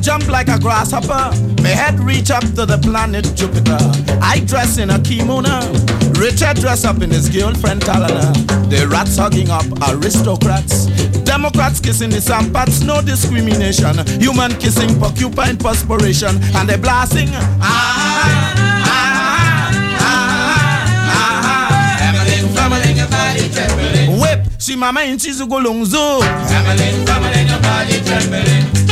Jump like a grasshopper, my head reach up to the planet Jupiter. I dress in a kimono, Richard dress up in his girlfriend Talana. The rats hugging up aristocrats. Democrats kissing the sampats, no discrimination. Human kissing, porcupine perspiration, and they blasting. Ah, ah, ah, trembling. Whip, she mama in Chizugolongzo. Family, family, body trembling.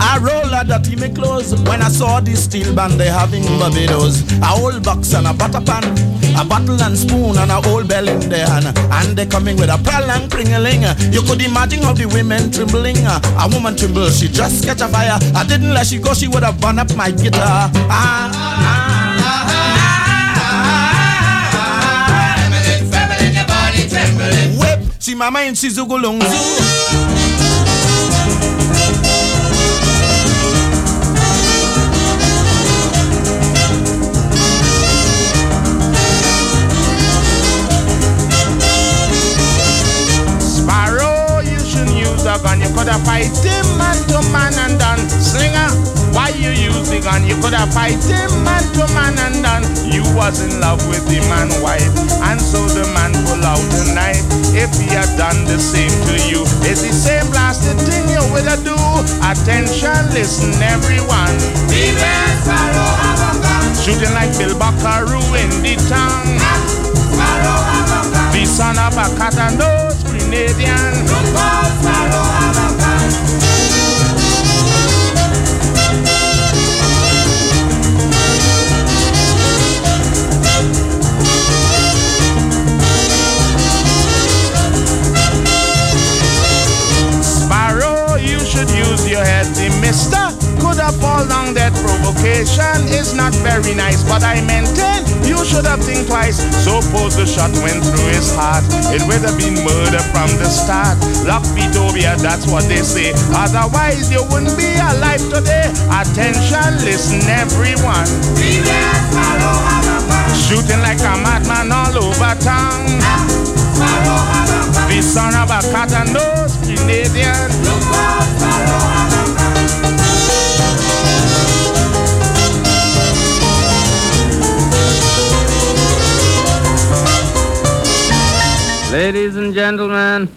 I roll a dirty me clothes when I saw this steel band they having Barbados. A old box and a butter pan, a bottle and spoon and a old bell in their hand. And they coming with a pearl and pringling. You could imagine how the women trembling. A woman tremble, she just catch a fire. I didn't let she go, she would have burned up my guitar. Ah, ah. Whip, she mama in Sizugulungzu. Sparrow, you shouldn't use a gun. You could have fight him man to man and done. Slinger, why you the gun? You could have fight him man to man and done. You was in love with the man wife, and so the man pull out the knife. If he had done the same to you, it's the same blasted thing you have do. Attention, listen everyone. Shooting like Bill Buckaroo in the town. The son of a cat and those Grenadian. Mister could have fallen down that provocation is not very nice, but I maintain you should have think twice. Suppose the shot went through his heart, it would have been murder from the start. Luck Vitobia, that's what they say. Otherwise, you wouldn't be alive today. Attention, listen, everyone. Shooting like a madman all over town. The son of a cat and those Canadian. Ladies and gentlemen,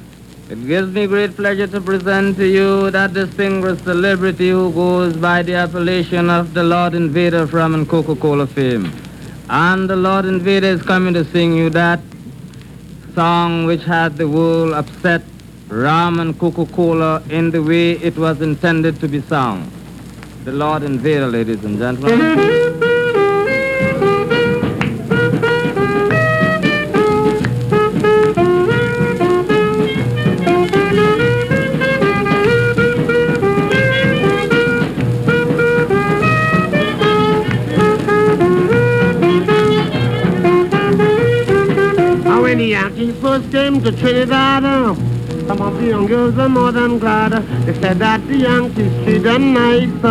it gives me great pleasure to present to you that distinguished celebrity who goes by the appellation of the Lord Invader from Coca-Cola fame. And the Lord Invader is coming to sing you that song which had the world upset Ram and Coca-Cola in the way it was intended to be sung. The Lord Invader, ladies and gentlemen. First came to Trinidad, some of the young girls are more than glad. They said that the Yankees treat them nice,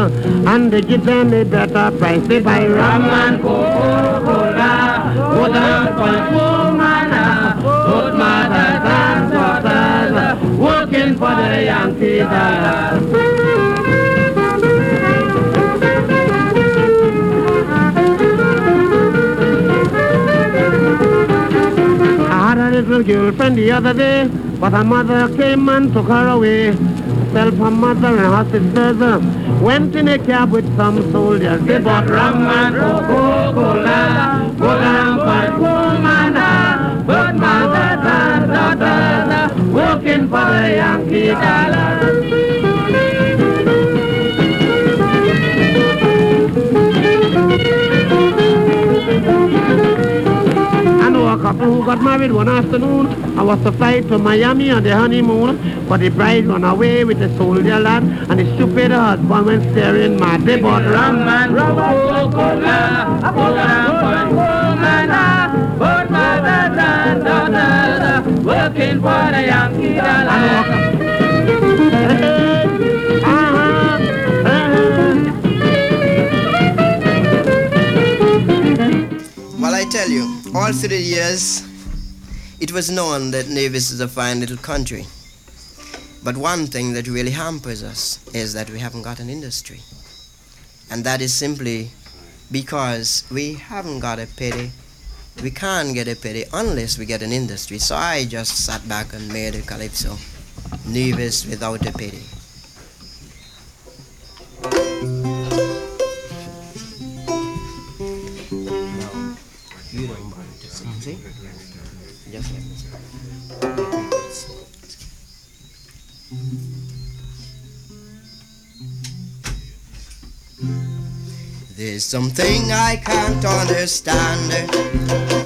and they give them a better price. They buy rum and Coca-Cola, go down for woman, both mothers and daughters, working for the Yankee dollar. Little girlfriend the other day, but her mother came and took her away. Herself, her mother and her sisters uh, went in a cab with some soldiers. They bought rum and Coca-Cola, down for woman, uh, but mothers and daughters uh, working for the Yankee dollar. Who got married one afternoon. I was to fly to Miami on the honeymoon, but the bride ran away with the soldier lad, and the stupid husband went staring mad. They bought rum and for woman, uh, but mothers and daughters uh, working for the Yankee dollar. All through the years, it was known that Nevis is a fine little country. But one thing that really hampers us is that we haven't got an industry. And that is simply because we haven't got a pity. We can't get a pity unless we get an industry. So I just sat back and made a calypso. Nevis without a pity. There's something I can't understand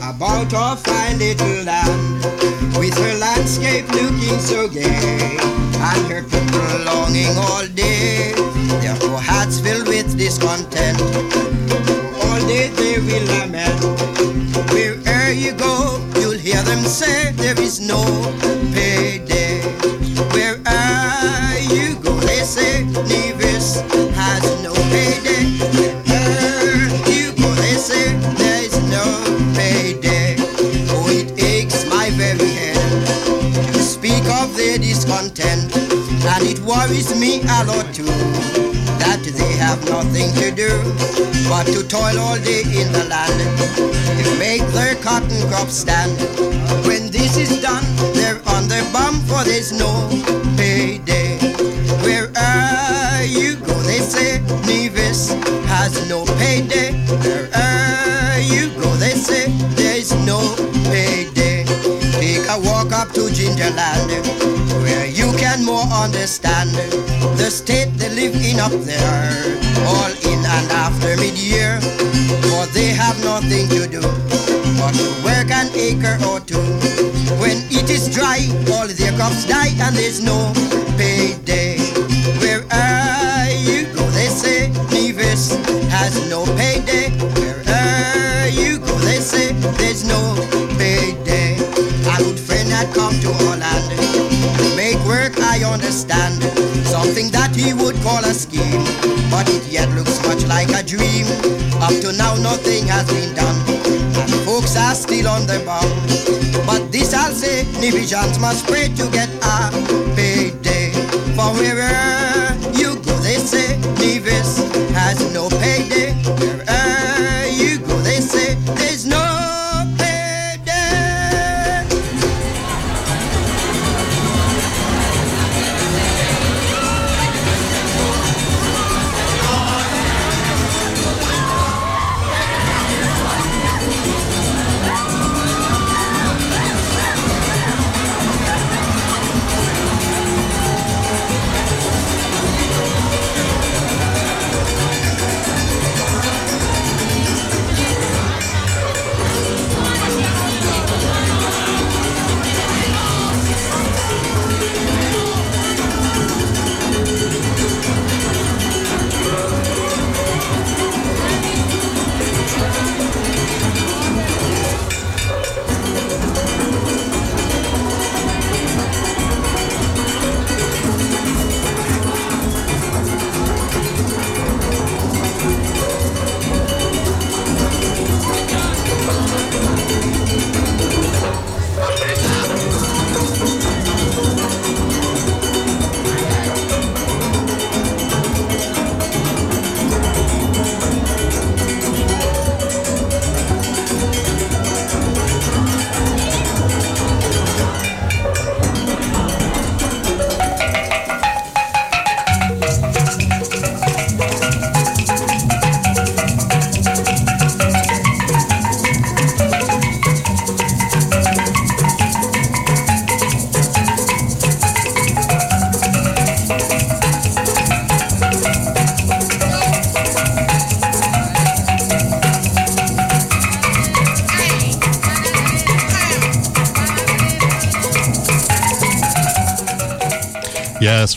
about our fine little land with her landscape looking so gay and her people longing all day. Their poor hearts filled with discontent. All day they will lament. Wherever you go, you'll hear them say there is no payday. Wherever you go, they say Nevis has no payday. Wherever you go, they say there is no payday. Oh, it aches my very head to speak of their discontent, and it worries me a lot too that they have nothing to do but to toil all day in the land to make their cotton crop stand. When this is done, they're on their bum for there's no payday. Where are you go, they say Nevis has no payday. Wherever you go, they say there's no payday. Take a walk up to Gingerland, where more understand the state they live in up there, all in and after mid-year. For they have nothing to do but to work an acre or two. When it is dry, all their crops die and there's no payday. Wherever you go, they say Nevis has no payday. Understand. Something that he would call a scheme, but it yet looks much like a dream. Up to now, nothing has been done, and folks are still on the bound. But this I'll say, Nevisians must pray to get a payday. For wherever you go, they say Nevis has no payday.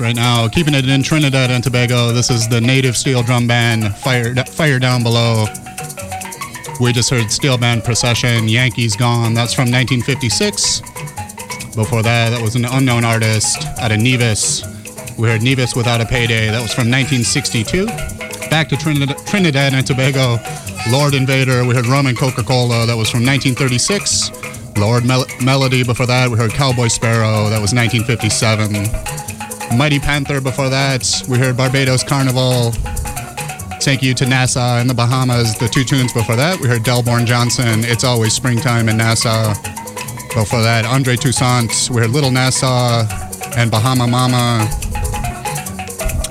Right now, keeping it in Trinidad and Tobago. This is the native steel drum band, Fire, Fire Down Below. We just heard Steel Band Procession, Yankees Gone. That's from 1956. Before that, that was an unknown artist out of Nevis. We heard Nevis Without a Payday. That was from 1962. Back to Trinidad, Trinidad and Tobago, Lord Invader. We heard Rum and Coca Cola. That was from 1936. Lord Mel- Melody. Before that, we heard Cowboy Sparrow. That was 1957. Mighty Panther before that. We heard Barbados Carnival. Take you to Nassau in the Bahamas. The two tunes before that. We heard Delborn Johnson. It's always springtime in Nassau. Before that, Andre Toussaint. We heard Little Nassau and Bahama Mama.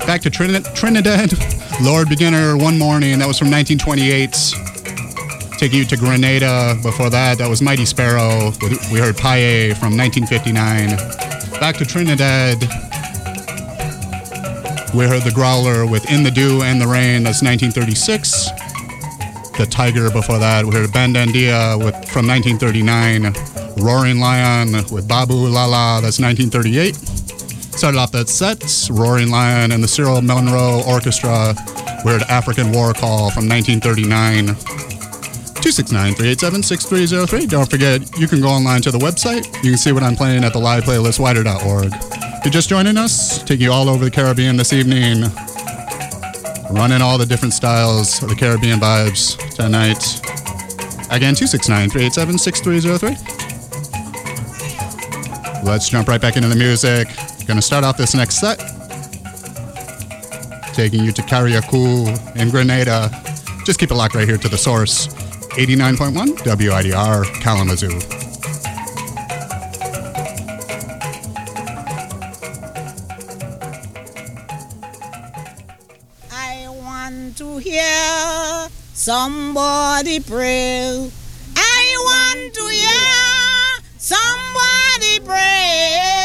Back to Trin- Trinidad. Lord Beginner, One Morning. That was from 1928. Take you to Grenada. Before that, that was Mighty Sparrow. We heard Paye from 1959. Back to Trinidad. We heard The Growler with In the Dew and the Rain. That's 1936. The Tiger before that. We heard Bandandia with, from 1939. Roaring Lion with Babu Lala. That's 1938. Started off that set. Roaring Lion and the Cyril Monrose Orchestra. We heard African War Call from 1939. 269-387-6303. Don't forget, you can go online to the website. You can see what I'm playing at the live playlist, widr.org. you're just joining us, taking you all over the Caribbean this evening. Running all the different styles of the Caribbean vibes tonight. Again, 269-387-6303. Let's jump right back into the music. Gonna start off this next set. Taking you to Carriacou in Grenada. Just keep it locked right here to the source. 89.1 WIDR Kalamazoo. I want to hear somebody pray. I want to hear somebody pray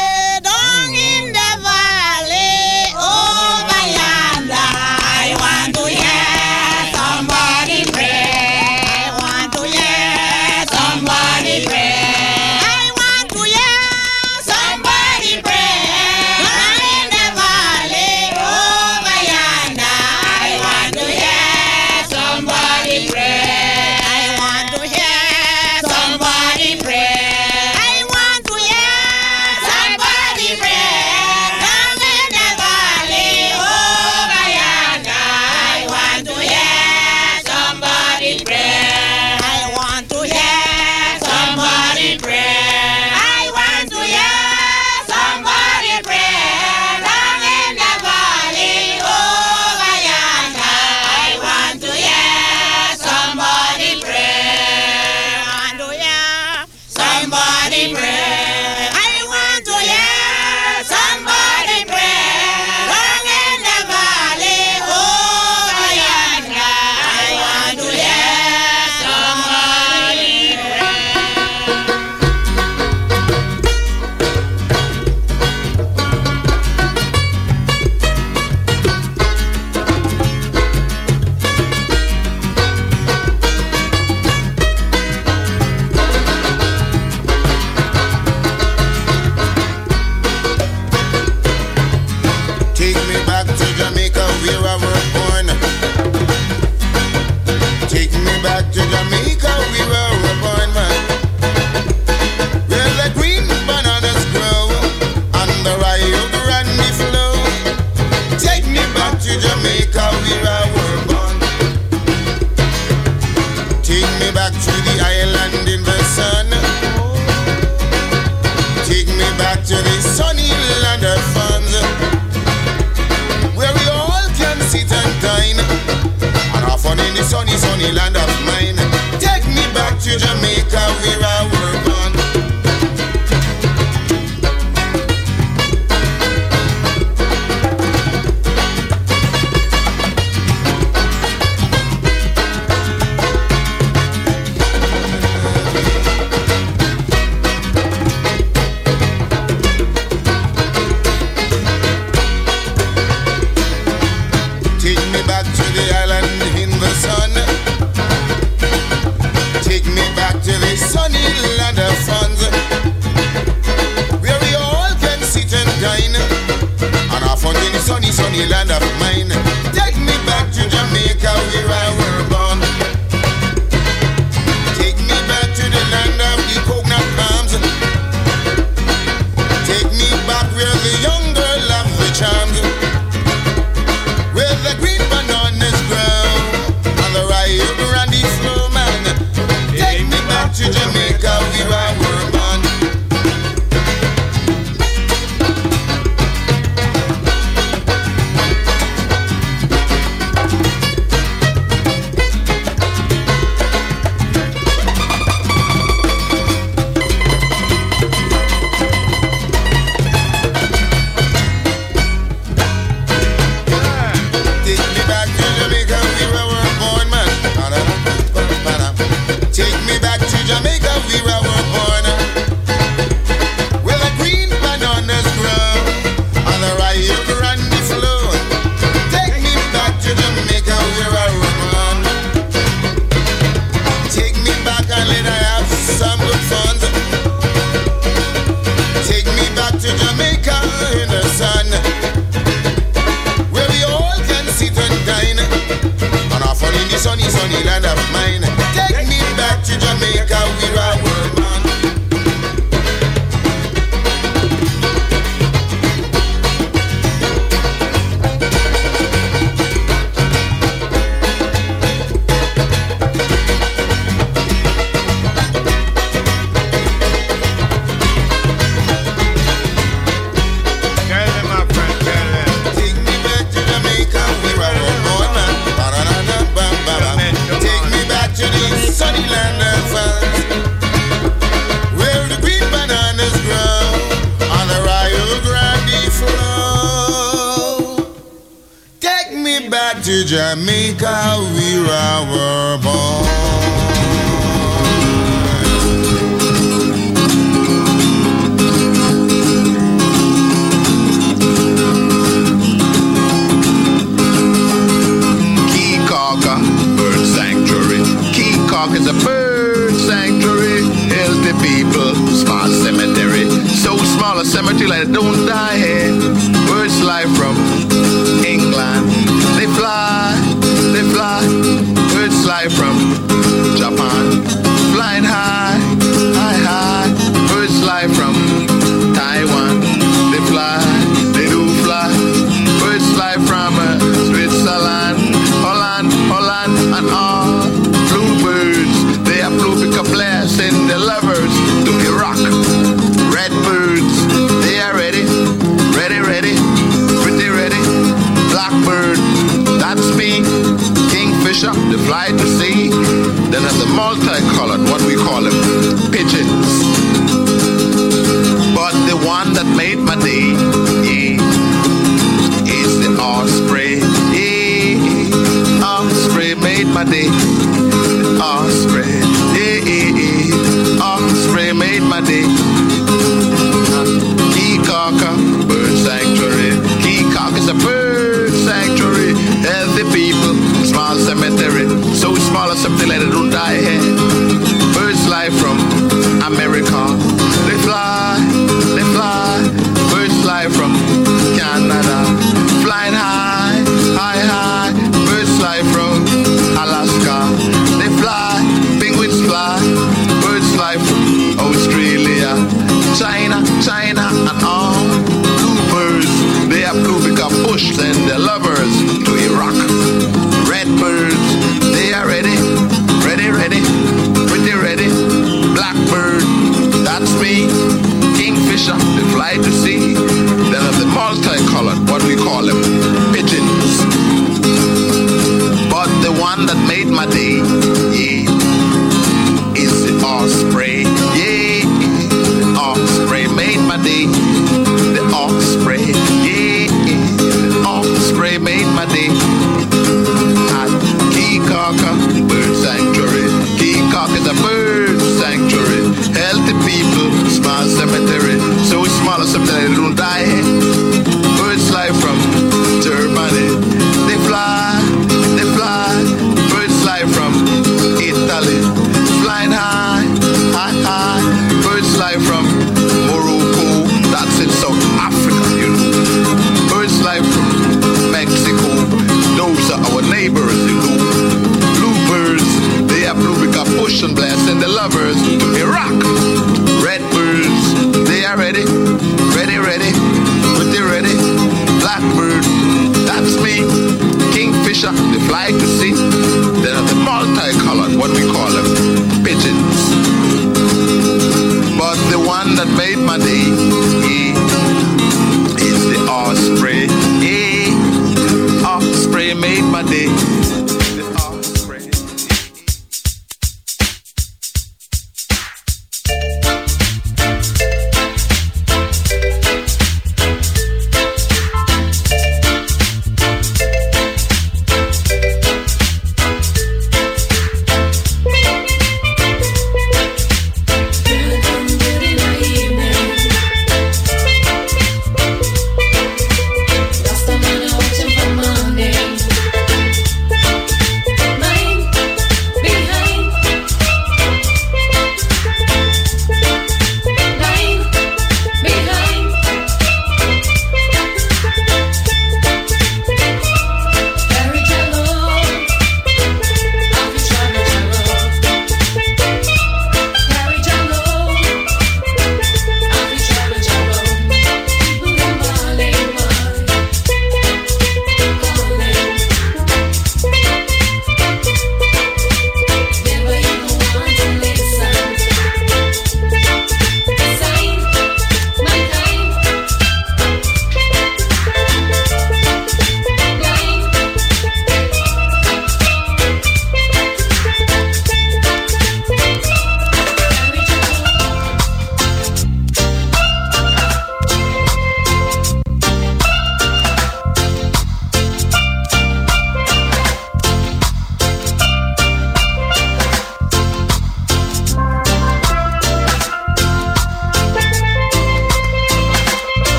in a bird sanctuary. Healthy people, small cemetery. So small cemetery, don't die.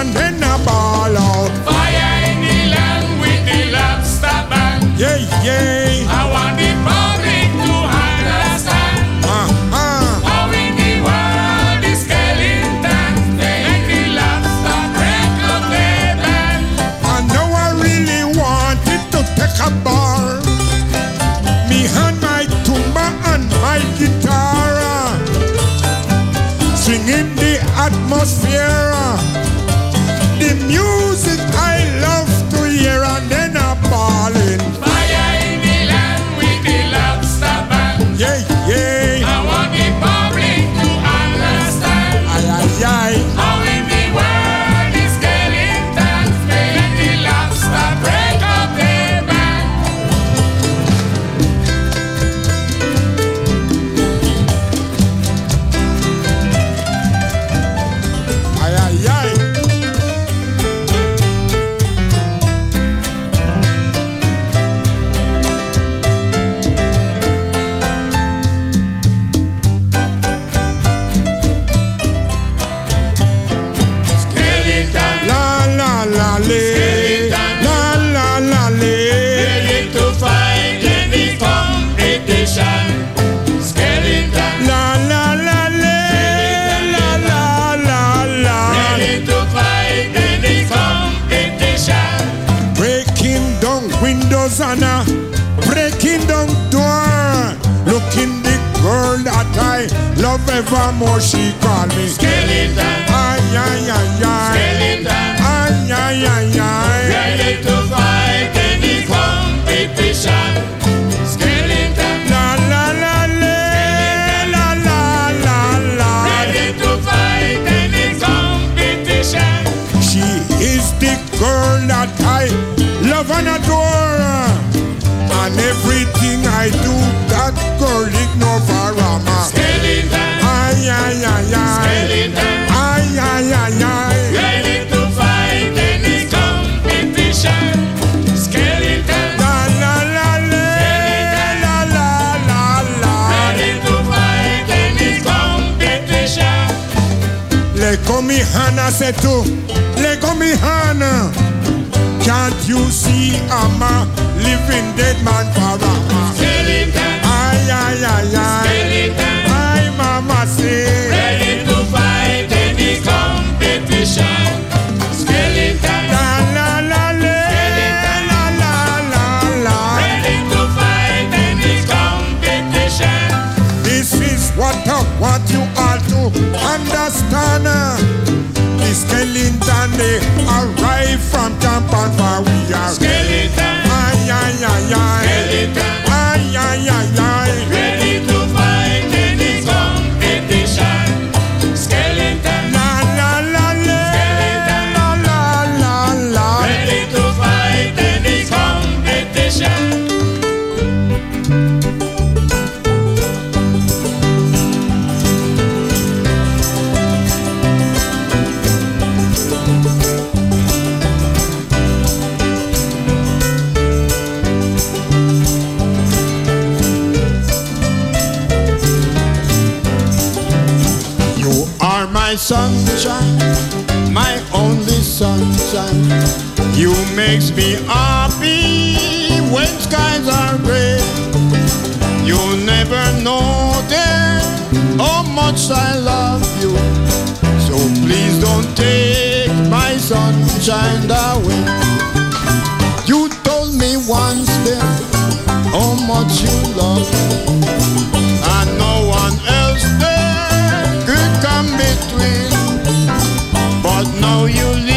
and then I ball out. Fire in the land with the lobster band. Yeah, yeah. me hand, I said to let go me hand. Can't you see I'm a living dead man for a? Ay, ay, ay, ay. Ay, mama say. Ready to fight any competition. La, la, la, la. La, la, la, la. Ready to fight any competition. This is what, uh, what you are to understand. Uh, Skellington, they arrive from Tampan, for we are You makes me happy when skies are gray. You never know there how much I love you. So please don't take my sunshine away. You told me once then how much you love me. And no one else there could come between. But now you leave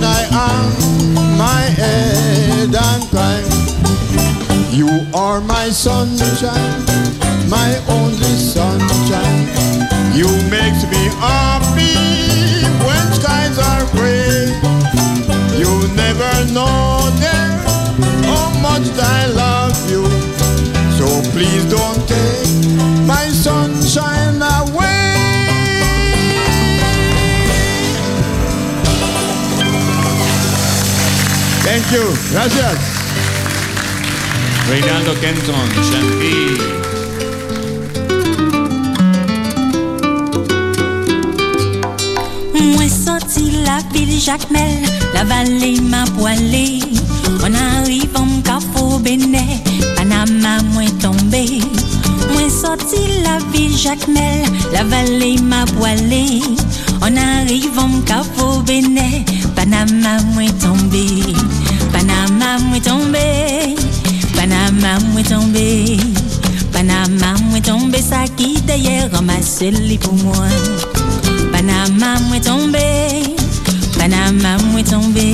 then I hung my head and cried. You are my sunshine, my only sunshine. You makes me happy when skies are gray. You never know there how much I love you. So please don't take my sunshine Thank you. Kenton, la vil jakmel, la vale ma poale Mwen arrivan kafo bene, panama mwen tombé. Mwen soti la ville jakmel, la vale ma poale Mwen arrivan kafo bene, panama mwen tombé. Panama mwen tombe Panama mwen tombe Panama mwen tombe Sa ki deye ramase li pou mwen. Panama mwen tombe Panama mwen tombe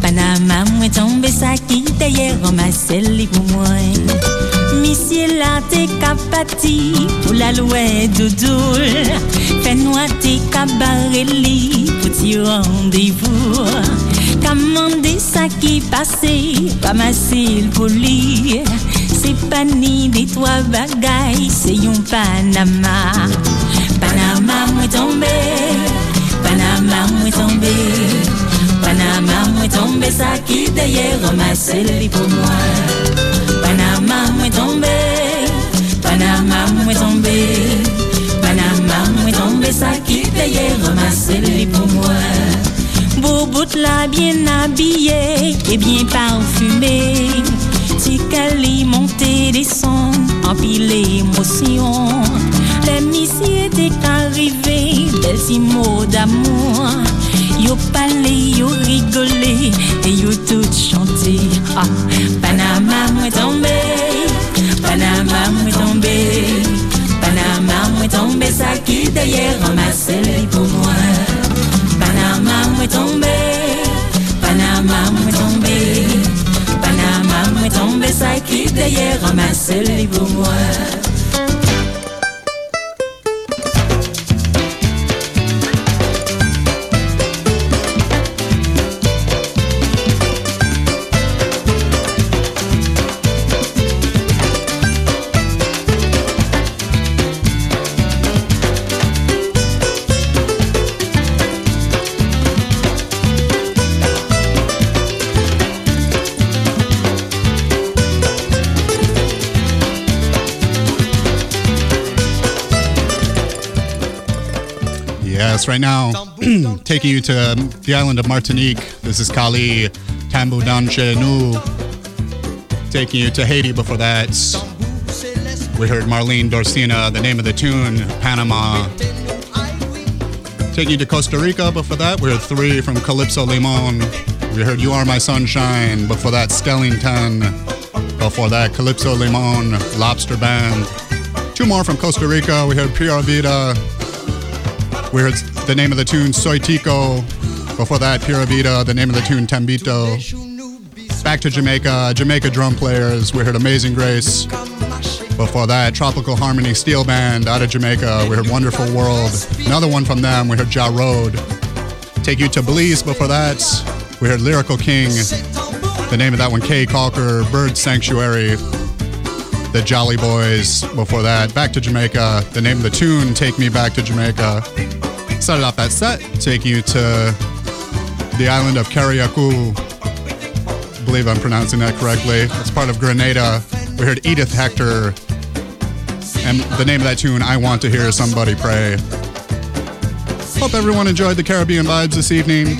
Panama mwen tombe Sa ki deye ramase li pou mwen. Misye la te kapati pou la loue doudoul Fè noua te kabare li pou ti randevou Kamande sa ki pase, ramase l poli Se pani de twa bagay, se yon Panama. Panama mwen tombe, Panama mwen tombe. Panama mwen tombe sa ki deye, ramase li pou mwen Panama mwen tombe, Panama mwen tombe. Panama mwen tombe sa ki deye, ramase li pou mwen beau bout la bien habillé et bien parfumé. Ti kali monte deson, empile emosyon Le misi ete karive, bel si mou d'amou Yo pale, yo rigole, e yo tout chante ah, Panama mwen tombe, Panama mwen tombe Panama mwen tombe, sa ki deye ramase le pou d'ailleurs ramasser les pour moi. Yes, right now, taking you to um, the island of Martinique. This is Kali Tambu Danche Nu. Taking you to Haiti before that. We heard Marlene Dorsina, the name of the tune, Panama. Taking you to Costa Rica before that. We heard three from Calypso Limon. We heard You Are My Sunshine. Before that, Skellington. Before that, Calypso Limon, Lobster Band. Two more from Costa Rica. We heard Pura Vida. We heard the name of the tune, Soy Tico. Before that, Pura Vida, the name of the tune, Tambito. Back to Jamaica, Jamaica drum players. We heard Amazing Grace. Before that, Tropical Harmony Steel Band out of Jamaica. We heard Wonderful World. Another one from them, we heard Ja Road. Take you to Belize before that. We heard Lyrical King. The name of that one, Kay Calker, Bird Sanctuary. The Jolly Boys before that. Back to Jamaica. The name of the tune, Take Me Back to Jamaica. Started off that set, taking you to the island of Carriacou. believe I'm pronouncing that correctly. It's part of Grenada. We heard Edith Hector. And the name of that tune, I Want to Hear Somebody Pray. Hope everyone enjoyed the Caribbean vibes this evening.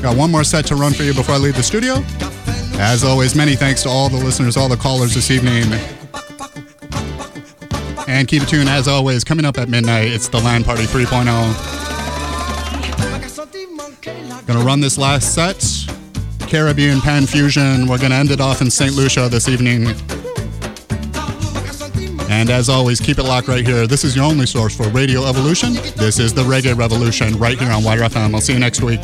Got one more set to run for you before I leave the studio. As always, many thanks to all the listeners, all the callers this evening. And keep it tuned, as always, coming up at midnight, it's the Land Party 3.0. Gonna run this last set. Caribbean Pan Fusion. We're gonna end it off in St. Lucia this evening. And as always, keep it locked right here. This is your only source for Radio Evolution. This is the Reggae Revolution right here on WIDR FM. I'll see you next week.